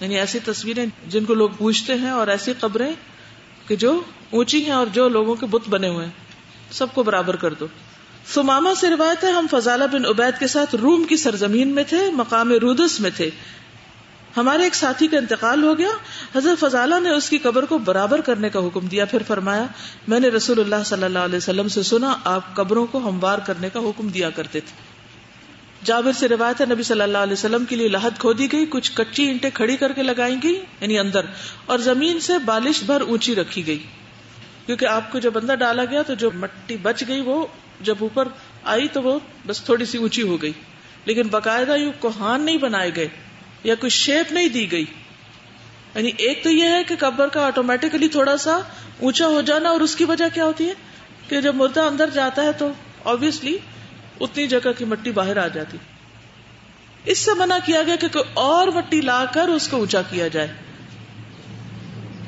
یعنی ایسی تصویریں جن کو لوگ پوچھتے ہیں اور ایسی قبریں کہ جو اونچی ہیں اور جو لوگوں کے بت بنے ہوئے ہیں۔ سب کو برابر کر دو۔ سماما سے روایت ہے، ہم فضالہ بن عبید کے ساتھ روم کی سرزمین میں تھے، مقام رودس میں تھے۔ ہمارے ایک ساتھی کا انتقال ہو گیا۔ حضرت فضالہ نے اس کی قبر کو برابر کرنے کا حکم دیا۔ پھر فرمایا، میں نے رسول اللہ صلی اللہ علیہ وسلم سے سنا، آپ قبروں کو ہموار کرنے کا حکم دیا کرتے تھے۔ جابر سے روایت ہے نبی صلی اللہ علیہ وسلم کے لیے لاہد کھودی گئی، کچھ کچی اینٹیں کھڑی کر کے لگائی گئی یعنی اندر، اور زمین سے بالش بھر اونچی رکھی گئی۔ کیونکہ آپ کو جب اندر ڈالا گیا تو جو مٹی بچ گئی وہ جب اوپر آئی تو وہ بس تھوڑی سی اونچی ہو گئی۔ لیکن باقاعدہ یوں کوہان نہیں بنائے گئے، یا کوئی شیپ نہیں دی گئی۔ یعنی ایک تو یہ ہے کہ قبر کا آٹومیٹکلی تھوڑا سا اونچا ہو جانا، اور اس کی وجہ کیا ہوتی ہے؟ کہ جب مردہ اندر جاتا ہے تو آبیسلی اتنی جگہ کی مٹی باہر آ جاتی۔ اس سے منع کیا گیا کہ کوئی اور مٹی لا کر اس کو اونچا کیا جائے۔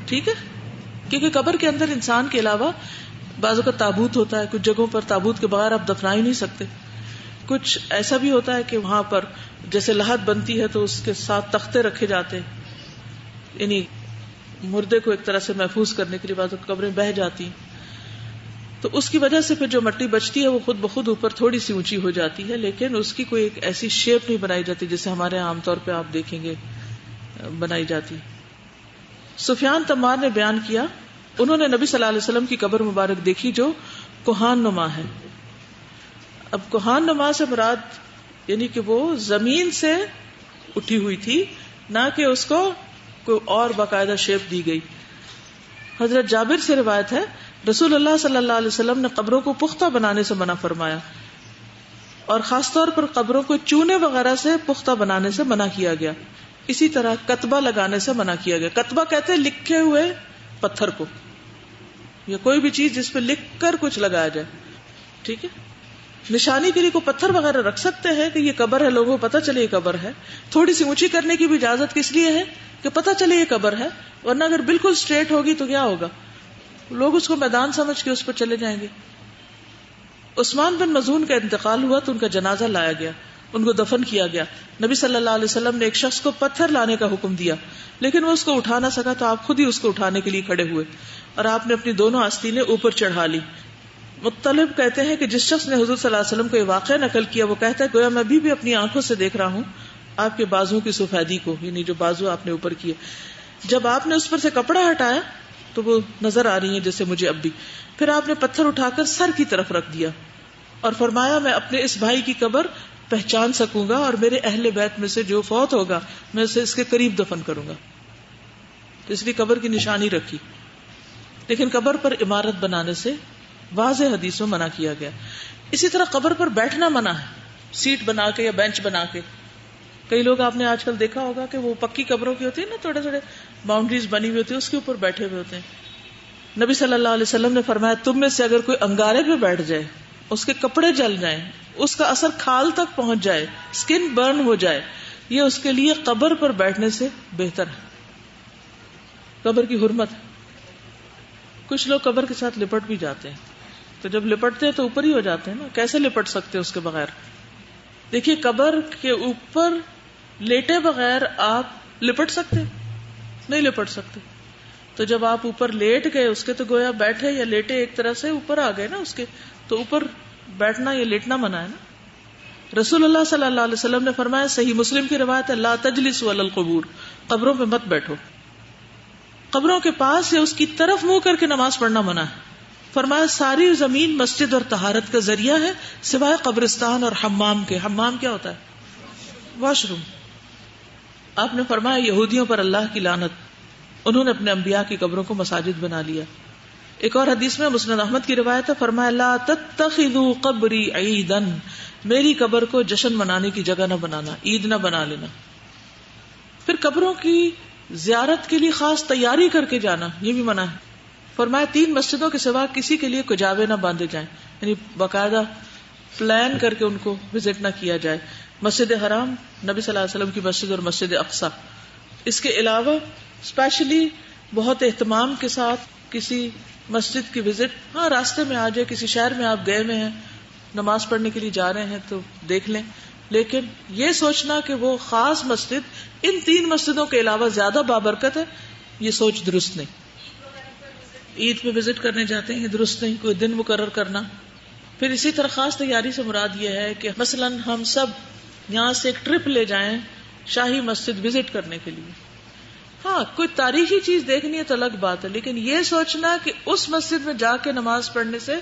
ٹھیک ہے؟ کیونکہ قبر کے اندر انسان کے علاوہ بازو کا تابوت ہوتا ہے، کچھ جگہوں پر تابوت کے بغیر آپ دفنا ہی نہیں سکتے۔ کچھ ایسا بھی ہوتا ہے کہ وہاں پر جیسے لہت بنتی ہے تو اس کے ساتھ تختے رکھے جاتے یعنی مردے کو ایک طرح سے محفوظ کرنے کے لیے بعض قبریں بہ جاتی تو اس کی وجہ سے پھر جو مٹی بچتی ہے وہ خود بخود اوپر تھوڑی سی اونچی ہو جاتی ہے، لیکن اس کی کوئی ایک ایسی شیپ نہیں بنائی جاتی جیسے ہمارے عام طور پہ آپ دیکھیں گے، بنائی جاتی۔ سفیان تمار نے بیان کیا، انہوں نے نبی صلی اللہ علیہ وسلم کی قبر مبارک دیکھی جو کوہان نما ہے۔ اب کوہان نما سے مراد یعنی کہ وہ زمین سے اٹھی ہوئی تھی، نہ کہ اس کو کوئی اور باقاعدہ شیپ دی گئی۔ حضرت جابر سے روایت ہے رسول اللہ صلی اللہ علیہ وسلم نے قبروں کو پختہ بنانے سے منع فرمایا اور خاص طور پر قبروں کو چونے وغیرہ سے پختہ بنانے سے منع کیا گیا۔ اسی طرح کتبہ لگانے سے منع کیا گیا۔ کتبہ کہتے لکھے ہوئے پتھر کو۔ یا کوئی بھی چیز جس پہ لکھ کر کچھ لگایا جائے۔ ٹھیک ہے؟ نشانی کے لیے کوئی پتھر وغیرہ رکھ سکتے ہیں کہ یہ قبر ہے، لوگوں کو پتا چلے یہ قبر ہے۔ تھوڑی سی اونچی کرنے کی بھی اجازت کس لیے ہے کہ پتا چلے یہ قبر ہے؟ ورنہ اگر بالکل اسٹریٹ ہوگی تو کیا ہوگا؟ لوگ اس کو میدان سمجھ کے اس پر چلے جائیں گے۔ عثمان بن مزون کا انتقال ہوا تو ان کا جنازہ لایا گیا، ان کو دفن کیا گیا۔ نبی صلی اللہ علیہ وسلم نے ایک شخص کو پتھر لانے کا حکم دیا، لیکن وہ اس کو اٹھا نہ سکا تو آپ خود ہی اس کو اٹھانے کے لیے کھڑے ہوئے اور آپ نے اپنی دونوں آستینیں اوپر چڑھا لی۔ مطلب کہتے ہیں کہ جس شخص نے حضور صلی اللہ علیہ وسلم کو یہ واقعہ نقل کیا، وہ کہتا ہے، گویا میں بھی اپنی آنکھوں سے دیکھ رہا ہوں، آپ کے بازو کی سفیدی کو یعنی جو بازو آپ نے اوپر کیے۔ جب آپ نے اس پر سے کپڑا ہٹایا تو وہ نظر آ رہی ہیں جیسے مجھے اب بھی۔ پھر آپ نے پتھر اٹھا کر سر کی طرف رکھ دیا اور فرمایا، میں اپنے اس بھائی کی قبر پہچان سکوں گا اور میرے اہل بیت میں سے جو فوت ہوگا، میں اسے اس کے قریب دفن کروں گا۔ تو اس لیے قبر کی نشانی رکھی۔ لیکن قبر پر عمارت بنانے سے واضح حدیث میں منع کیا گیا۔ اسی طرح قبر پر بیٹھنا منع ہے۔ سیٹ بنا کے یا بینچ بنا کے۔ کئی لوگ آپ نے آج کل دیکھا ہوگا کہ وہ پکی قبروں کی ہوتی ہے نا، تھوڑے تھوڑے۔ باؤنڈریز بنی ہوئی ہوتی ہے اس کے اوپر بیٹھے ہوئے ہوتے ہیں۔ نبی صلی اللہ علیہ وسلم نے فرمایا، تم میں سے اگر کوئی انگارے پہ بیٹھ جائے، اس کے کپڑے جل جائیں، اس کا اثر کھال تک پہنچ جائے اسکن برن ہو جائے، یہ اس کے لیے قبر پر بیٹھنے سے بہتر ہے۔ قبر کی حرمت کچھ لوگ قبر کے ساتھ لپٹ بھی جاتے ہیں۔ تو جب لپٹتے ہیں تو اوپر ہی ہو جاتے ہیں نا۔ کیسے لپٹ سکتے اس کے بغیر؟ دیکھیے، قبر کے اوپر لیٹے بغیر آپ لپٹ سکتے نہیں لپٹ سکتے۔ تو جب آپ اوپر لیٹ گئے، اس کے تو گویا بیٹھے یا لیٹے ایک طرح سے اوپر آ گئے نا اس کے، تو اوپر بیٹھنا یا لیٹنا منع ہے نا۔ رسول اللہ صلی اللہ علیہ وسلم نے فرمایا، صحیح مسلم کی روایت ہے، لا تجلس القبور، قبروں پہ مت بیٹھو۔ قبروں کے پاس یا اس کی طرف منہ کر کے نماز پڑھنا منع ہے۔ فرمایا، ساری زمین مسجد اور تہارت کا ذریعہ ہے، سوائے قبرستان اور حمام کے۔ حمام کیا ہوتا ہے؟ Washroom. آپ نے فرمایا، یہودیوں پر اللہ کی لانت انہوں نے اپنے انبیاء کی قبروں کو مساجد بنا لیا۔ ایک اور حدیث میں مسند احمد کی روایت ہے، فرمایا، لا تتخذوا قبری عیدن میری قبر کو جشن منانے کی جگہ نہ بنانا، عید نہ بنا لینا۔ پھر قبروں کی زیارت کے لیے خاص تیاری کر کے جانا، یہ بھی منع ہے۔ فرمایا، تین مسجدوں کے سوا کسی کے لیے کجاوے نہ باندھے جائیں۔ یعنی باقاعدہ پلان کر کے ان کو وزٹ نہ کیا جائے۔ مسجد حرام، نبی صلی اللہ علیہ وسلم کی مسجد اور مسجد اقسا اس کے علاوہ اسپیشلی بہت اہتمام کے ساتھ کسی مسجد کی وزٹ ہاں راستے میں آ جائے، کسی شہر میں آپ گئے ہوئے ہیں، نماز پڑھنے کے لیے جا رہے ہیں، تو دیکھ لیں۔ لیکن یہ سوچنا کہ وہ خاص مسجد، ان تین مسجدوں کے علاوہ زیادہ بابرکت ہے، یہ سوچ درست نہیں۔ عید پہ وزٹ کرنے جاتے ہیں، درست نہیں، کوئی دن مقرر کرنا۔ پھر اسی طرح خاص تیاری سے مراد یہ ہے کہ مثلا ہم سب یہاں سے ایک ٹرپ لے جائیں شاہی مسجد وزٹ کرنے کے لیے۔ ہاں کوئی تاریخی چیز دیکھنی ہے تو الگ بات ہے، لیکن یہ سوچنا کہ اس مسجد میں جا کے نماز پڑھنے سے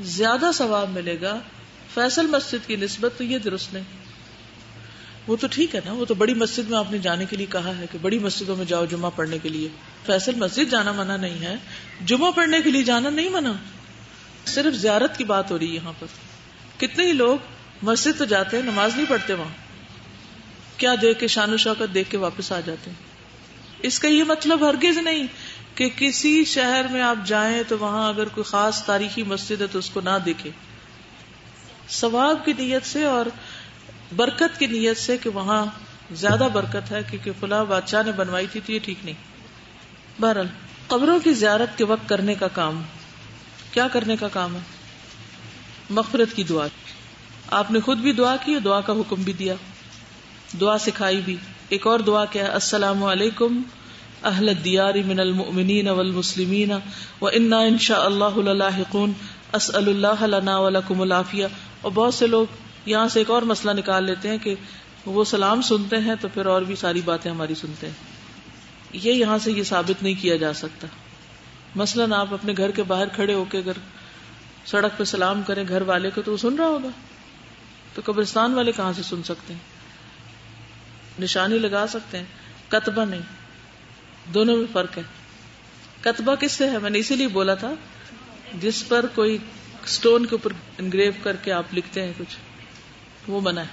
زیادہ ثواب ملے گا فیصل مسجد کی نسبت، تو یہ درست نہیں۔ وہ تو ٹھیک ہے نا، وہ تو بڑی مسجد میں آپ نے جانے کے لیے کہا ہے کہ بڑی مسجدوں میں جاؤ جمعہ پڑھنے کے لیے۔ فیصل مسجد جانا منع نہیں ہے، جمعہ پڑھنے کے لیے جانا نہیں منع۔ صرف زیارت کی بات ہو رہی ہے یہاں پر۔ کتنے ہی لوگ مسجد تو جاتے ہیں، نماز نہیں پڑھتے وہاں۔ کیا دیکھ کے شان و شوکت دیکھ کے واپس آ جاتے ہیں؟ اس کا یہ مطلب ہرگز نہیں کہ کسی شہر میں آپ جائیں تو وہاں اگر کوئی خاص تاریخی مسجد ہے تو اس کو نہ دیکھے ثواب کی نیت سے اور برکت کی نیت سے کہ وہاں زیادہ برکت ہے، کیونکہ فلاں بادشاہ نے بنوائی تھی تو یہ ٹھیک نہیں۔ بہرحال، قبروں کی زیارت کے وقت کرنے کا کام، کیا کرنے کا کام ہے؟ مغفرت کی دعا۔ آپ نے خود بھی دعا کی دعا کا حکم بھی دیا۔ دعا سکھائی بھی۔ ایک اور دعا کیا السلام علیکم اہل دیار من المؤمنین والمسلمین و انا انشاء اللہ لاحقون اسأل اللہ لنا ولکم العافیہ۔ اور بہت سے لوگ یہاں سے ایک اور مسئلہ نکال لیتے ہیں کہ وہ سلام سنتے ہیں تو پھر اور بھی ساری باتیں ہماری سنتے ہیں۔ یہ یہاں سے یہ ثابت نہیں کیا جا سکتا۔ مثلاً آپ اپنے گھر کے باہر کھڑے ہو کے اگر سڑک پہ سلام کریں گھر والے کو تو وہ سن رہا ہوگا۔ تو قبرستان والے کہاں سے سن سکتے ہیں؟ نشانی لگا سکتے ہیں؟ کتبہ نہیں. دونوں میں فرق ہے. کتبہ کس سے ہے؟ میں نے اسی لیے بولا تھا، جس پر کوئی اسٹون کے اوپر انگریو کر کے آپ لکھتے ہیں کچھ. وہ بنا ہے.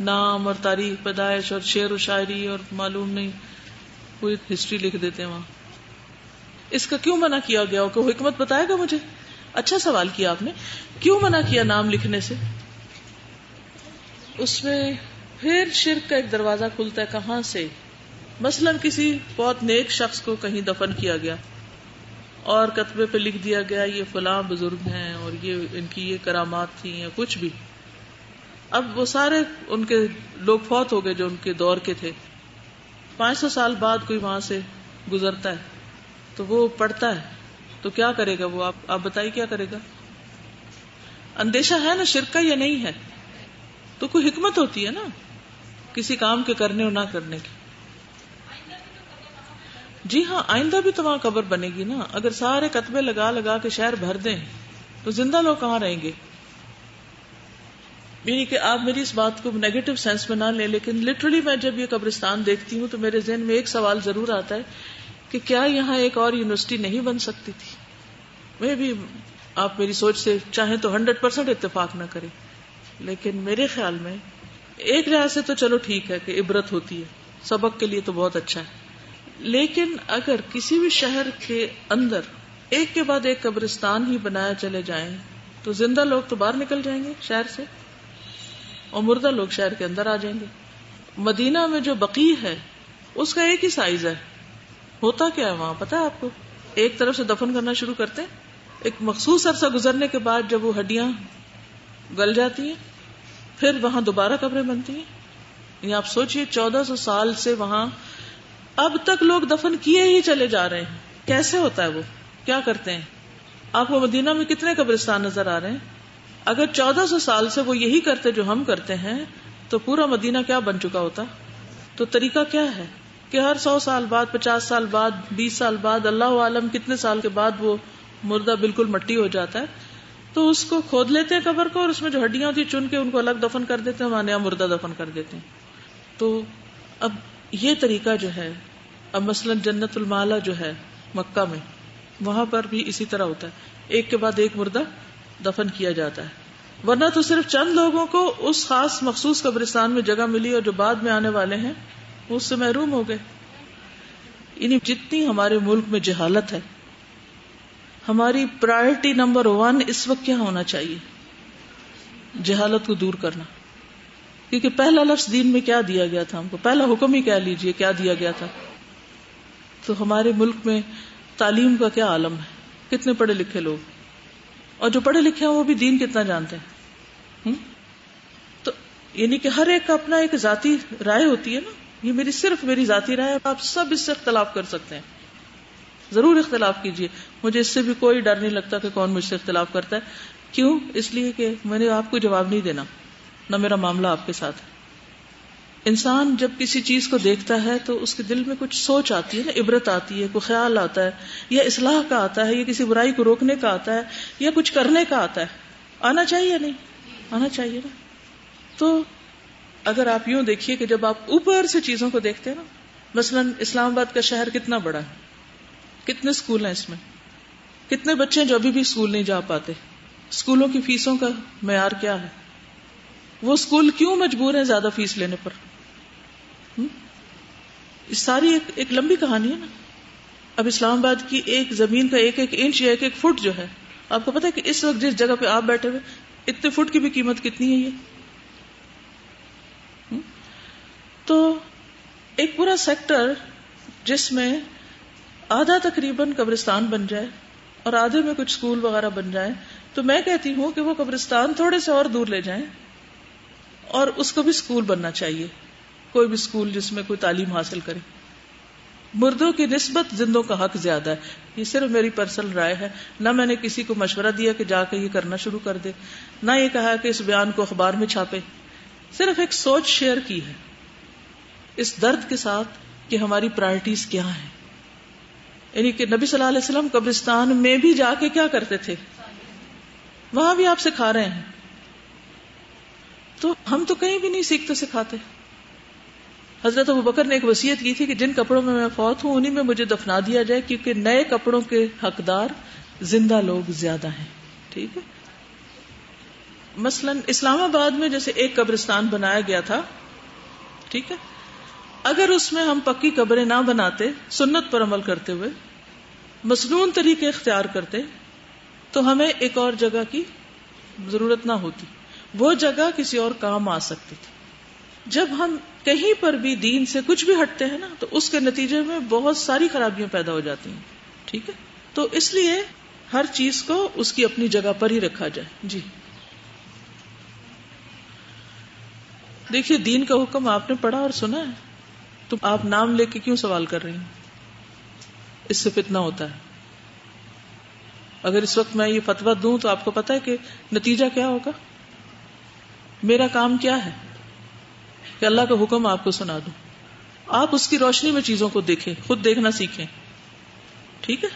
نام اور تاریخ، پیدائش اور شعر و شاعری اور معلوم نہیں. کوئی ہسٹری لکھ دیتے ہیں وہاں. اس کا کیوں منع کیا گیا؟ کہ حکمت بتائے گا مجھے؟ اچھا سوال کیا آپ نے. کیوں منع کیا نام لکھنے سے؟ اس میں پھر شرک کا ایک دروازہ کھلتا ہے، کہاں سے؟ مثلا کسی بہت نیک شخص کو کہیں دفن کیا گیا اور کتبے پہ لکھ دیا گیا، یہ فلاں بزرگ ہیں اور یہ ان کی یہ کرامات تھی یا کچھ بھی۔ اب وہ سارے ان کے لوگ فوت ہو گئے جو ان کے دور کے تھے۔ پانچ سو سال بعد کوئی وہاں سے گزرتا ہے، تو وہ پڑھتا ہے۔ تو کیا کرے گا وہ؟ آپ آپ بتائیے کیا کرے گا؟ اندیشہ ہے نا شرک کا یا نہیں ہے؟ تو کوئی حکمت ہوتی ہے نا کسی کام کے کرنے اور نہ کرنے کی؟ جی ہاں آئندہ بھی تو وہاں قبر بنے گی نا۔ اگر سارے کتبے لگا لگا کے شہر بھر دیں، تو زندہ لوگ کہاں رہیں گے؟ یعنی کہ آپ میری اس بات کو نیگیٹو سینس میں نہ لیں، لیکن لٹرلی میں جب یہ قبرستان دیکھتی ہوں تو میرے ذہن میں ایک سوال ضرور آتا ہے کہ کیا یہاں ایک اور یونیورسٹی نہیں بن سکتی تھی؟ میں بھی آپ میری سوچ سے چاہیں تو ہنڈریڈ پرسینٹ اتفاق نہ کریں۔ لیکن میرے خیال میں ایک لحاظ سے تو چلو ٹھیک ہے کہ عبرت ہوتی ہے، سبق کے لیے تو بہت اچھا ہے۔ لیکن اگر کسی بھی شہر کے اندر ایک کے بعد ایک قبرستان ہی بنایا چلے جائیں، تو زندہ لوگ تو باہر نکل جائیں گے شہر سے اور مردہ لوگ شہر کے اندر آ جائیں گے۔ مدینہ میں جو بقی ہے، اس کا ایک ہی سائز ہے۔ ہوتا کیا ہے وہاں؟ پتا ہے آپ کو؟ ایک طرف سے دفن کرنا شروع کرتے ایک مخصوص عرصہ گزرنے کے بعد جب وہ ہڈیاں گل جاتی ہیں پھر وہاں دوبارہ قبریں بنتی ہیں۔ یعنی آپ سوچئے، چودہ سو سال سے وہاں اب تک لوگ دفن کیے ہی چلے جا رہے ہیں۔ کیسے ہوتا ہے وہ؟ کیا کرتے ہیں؟ آپ کو مدینہ میں کتنے قبرستان نظر آ رہے ہیں؟ اگر چودہ سو سال سے وہ یہی کرتے جو ہم کرتے ہیں، تو پورا مدینہ کیا بن چکا ہوتا؟ تو طریقہ کیا ہے کہ ہر سو سال بعد، پچاس سال بعد، بیس سال بعد، اللہ عالم کتنے سال کے بعد وہ مردہ بالکل مٹی ہو جاتا ہے؟ تو اس کو کھود لیتے ہیں قبر کو اور اس میں جو ہڈیاں ہوتی چن کے ان کو الگ دفن کر دیتے ہیں وہاں نیا مردہ دفن کر دیتے ہیں۔ تو اب یہ طریقہ جو ہے، اب مثلاً جنت المالا جو ہے مکہ میں، وہاں پر بھی اسی طرح ہوتا ہے۔ ایک کے بعد ایک مردہ دفن کیا جاتا ہے۔ ورنہ تو صرف چند لوگوں کو اس خاص مخصوص قبرستان میں جگہ ملی اور جو بعد میں آنے والے ہیں، وہ اس سے محروم ہو گئے۔ یعنی جتنی ہمارے ملک میں جہالت ہے ہماری پرائرٹی نمبر ون اس وقت کیا ہونا چاہیے؟ جہالت کو دور کرنا۔ کیونکہ پہلا لفظ دین میں کیا دیا گیا تھا ہم کو؟ پہلا حکم ہی کہہ لیجیے کیا دیا گیا تھا۔ تو ہمارے ملک میں تعلیم کا کیا عالم ہے؟ کتنے پڑھے لکھے لوگ؟ اور جو پڑھے لکھے ہیں وہ بھی دین کتنا جانتے ہیں؟ تو یعنی کہ ہر ایک کا اپنا ایک ذاتی رائے ہوتی ہے نا؟ یہ میری صرف میری ذاتی رائے آپ سب اس سے اختلاف کر سکتے ہیں۔ ضرور اختلاف کیجیے مجھے اس سے بھی کوئی ڈر نہیں لگتا کہ کون مجھ سے اختلاف کرتا ہے۔ کیوں؟ اس لیے کہ میں نے آپ کو جواب نہیں دینا۔ نہ میرا معاملہ آپ کے ساتھ۔ ہے انسان جب کسی چیز کو دیکھتا ہے تو اس کے دل میں کچھ سوچ آتی ہے نا، عبرت آتی ہے، کوئی خیال آتا ہے، یا اصلاح کا آتا ہے، یا کسی برائی کو روکنے کا آتا ہے، یا کچھ کرنے کا آتا ہے۔ آنا چاہیے یا نہیں؟ آنا چاہیے نا۔ تو اگر آپ یوں دیکھیے کہ جب آپ اوپر سے چیزوں کو دیکھتے ہیں نا، مثلاً اسلام آباد کا شہر کتنا بڑا ہے۔ کتنے اسکول ہیں اس میں؟ کتنے بچے ہیں جو ابھی بھی اسکول نہیں جا پاتے؟ اسکولوں کی فیسوں کا معیار کیا ہے؟ وہ اسکول کیوں مجبور ہے زیادہ فیس لینے پر؟ ساری ایک ایک لمبی کہانی ہے نا۔ اب اسلام آباد کی ایک زمین کا ایک ایک انچ یا ایک ایک فٹ جو ہے، آپ کو پتا ہے کہ اس وقت جس جگہ پہ آپ بیٹھے ہوئے، اتنے فٹ کی بھی قیمت کتنی ہے یہ؟ تو ایک پورا سیکٹر جس میں آدھا تقریباً قبرستان بن جائے اور آدھے میں کچھ اسکول وغیرہ بن جائے، تو میں کہتی ہوں کہ وہ قبرستان تھوڑے سے اور دور لے جائیں اور اس کو بھی اسکول بننا چاہیے، کوئی بھی اسکول جس میں کوئی تعلیم حاصل کرے۔ مردوں کی نسبت زندوں کا حق زیادہ ہے۔ یہ صرف میری پرسنل رائے ہے۔ نہ میں نے کسی کو مشورہ دیا کہ جا کے یہ کرنا شروع کر دے، نہ یہ کہا کہ اس بیان کو اخبار میں چھاپے۔ صرف ایک سوچ شیئر کی ہے۔ اس درد کے ساتھ کہ ہماری پرائرٹیز کیا ہیں؟ یعنی کہ نبی صلی اللہ علیہ وسلم قبرستان میں بھی جا کے کیا کرتے تھے؟ وہاں بھی آپ سکھا رہے ہیں۔ تو ہم تو کہیں بھی نہیں سیکھتے، سکھاتے۔ حضرت ابو بکر نے ایک وسیعت کی تھی کہ جن کپڑوں میں میں فوت ہوں، انہیں میں مجھے دفنا دیا جائے، کیونکہ نئے کپڑوں کے حقدار زندہ لوگ زیادہ ہیں۔ ٹھیک ہے؟ مثلا اسلام آباد میں جیسے ایک قبرستان بنایا گیا تھا، ٹھیک ہے؟ اگر اس میں ہم پکی قبریں نہ بناتے، سنت پر عمل کرتے ہوئے، مصنون طریقے اختیار کرتے، تو ہمیں ایک اور جگہ کی ضرورت نہ ہوتی۔ وہ جگہ کسی اور کام آ سکتی تھی۔ جب ہم کہیں پر بھی دین سے کچھ بھی ہٹتے ہیں نا، تو اس کے نتیجے میں بہت ساری خرابیاں پیدا ہو جاتی ہیں۔ ٹھیک ہے؟ تو اس لیے ہر چیز کو اس کی اپنی جگہ پر ہی رکھا جائے۔ جی۔ دیکھیے، دین کا حکم آپ نے پڑھا اور سنا ہے۔ تو آپ نام لے کے کیوں سوال کر رہی ہیں؟ اس سے فتنہ ہوتا ہے۔ اگر اس وقت میں یہ فتوا دوں تو آپ کو پتا ہے کہ نتیجہ کیا ہوگا؟ میرا کام کیا ہے؟ کہ اللہ کا حکم آپ کو سنا دوں۔ آپ اس کی روشنی میں چیزوں کو دیکھیں، خود دیکھنا سیکھیں۔ ٹھیک ہے؟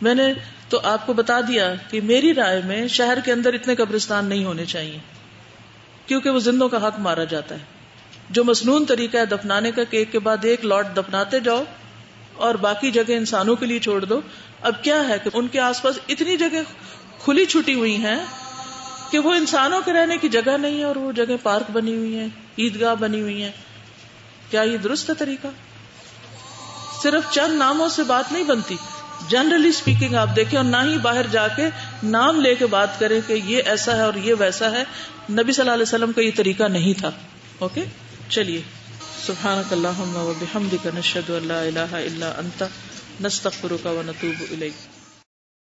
میں نے تو آپ کو بتا دیا کہ میری رائے میں شہر کے اندر اتنے قبرستان نہیں ہونے چاہیے، کیونکہ وہ زندوں کا حق مارا جاتا ہے۔ جو مصنون طریقہ ہے دفنانے کا کہ ایک کے بعد ایک لاٹ دفناتے جاؤ اور باقی جگہ انسانوں کے لیے چھوڑ دو۔ اب کیا ہے کہ ان کے آس پاس اتنی جگہ کھلی چھٹی ہوئی ہیں کہ وہ انسانوں کے رہنے کی جگہ نہیں ہے اور وہ جگہ پارک بنی ہوئی ہیں، عیدگاہ بنی ہوئی ہیں۔ کیا یہ درست طریقہ؟ صرف چند ناموں سے بات نہیں بنتی۔ جنرلی اسپیکنگ آپ دیکھیں اور نہ ہی باہر جا کے نام لے کے بات کریں کہ یہ ایسا ہے اور یہ ویسا ہے۔ نبی صلی اللہ علیہ وسلم کا یہ طریقہ نہیں تھا۔ اوکے؟ چلیے سبحانک اللہم و بحمدک نشہد اللہ الہ الا انت نستغفرک و نتوب الیک۔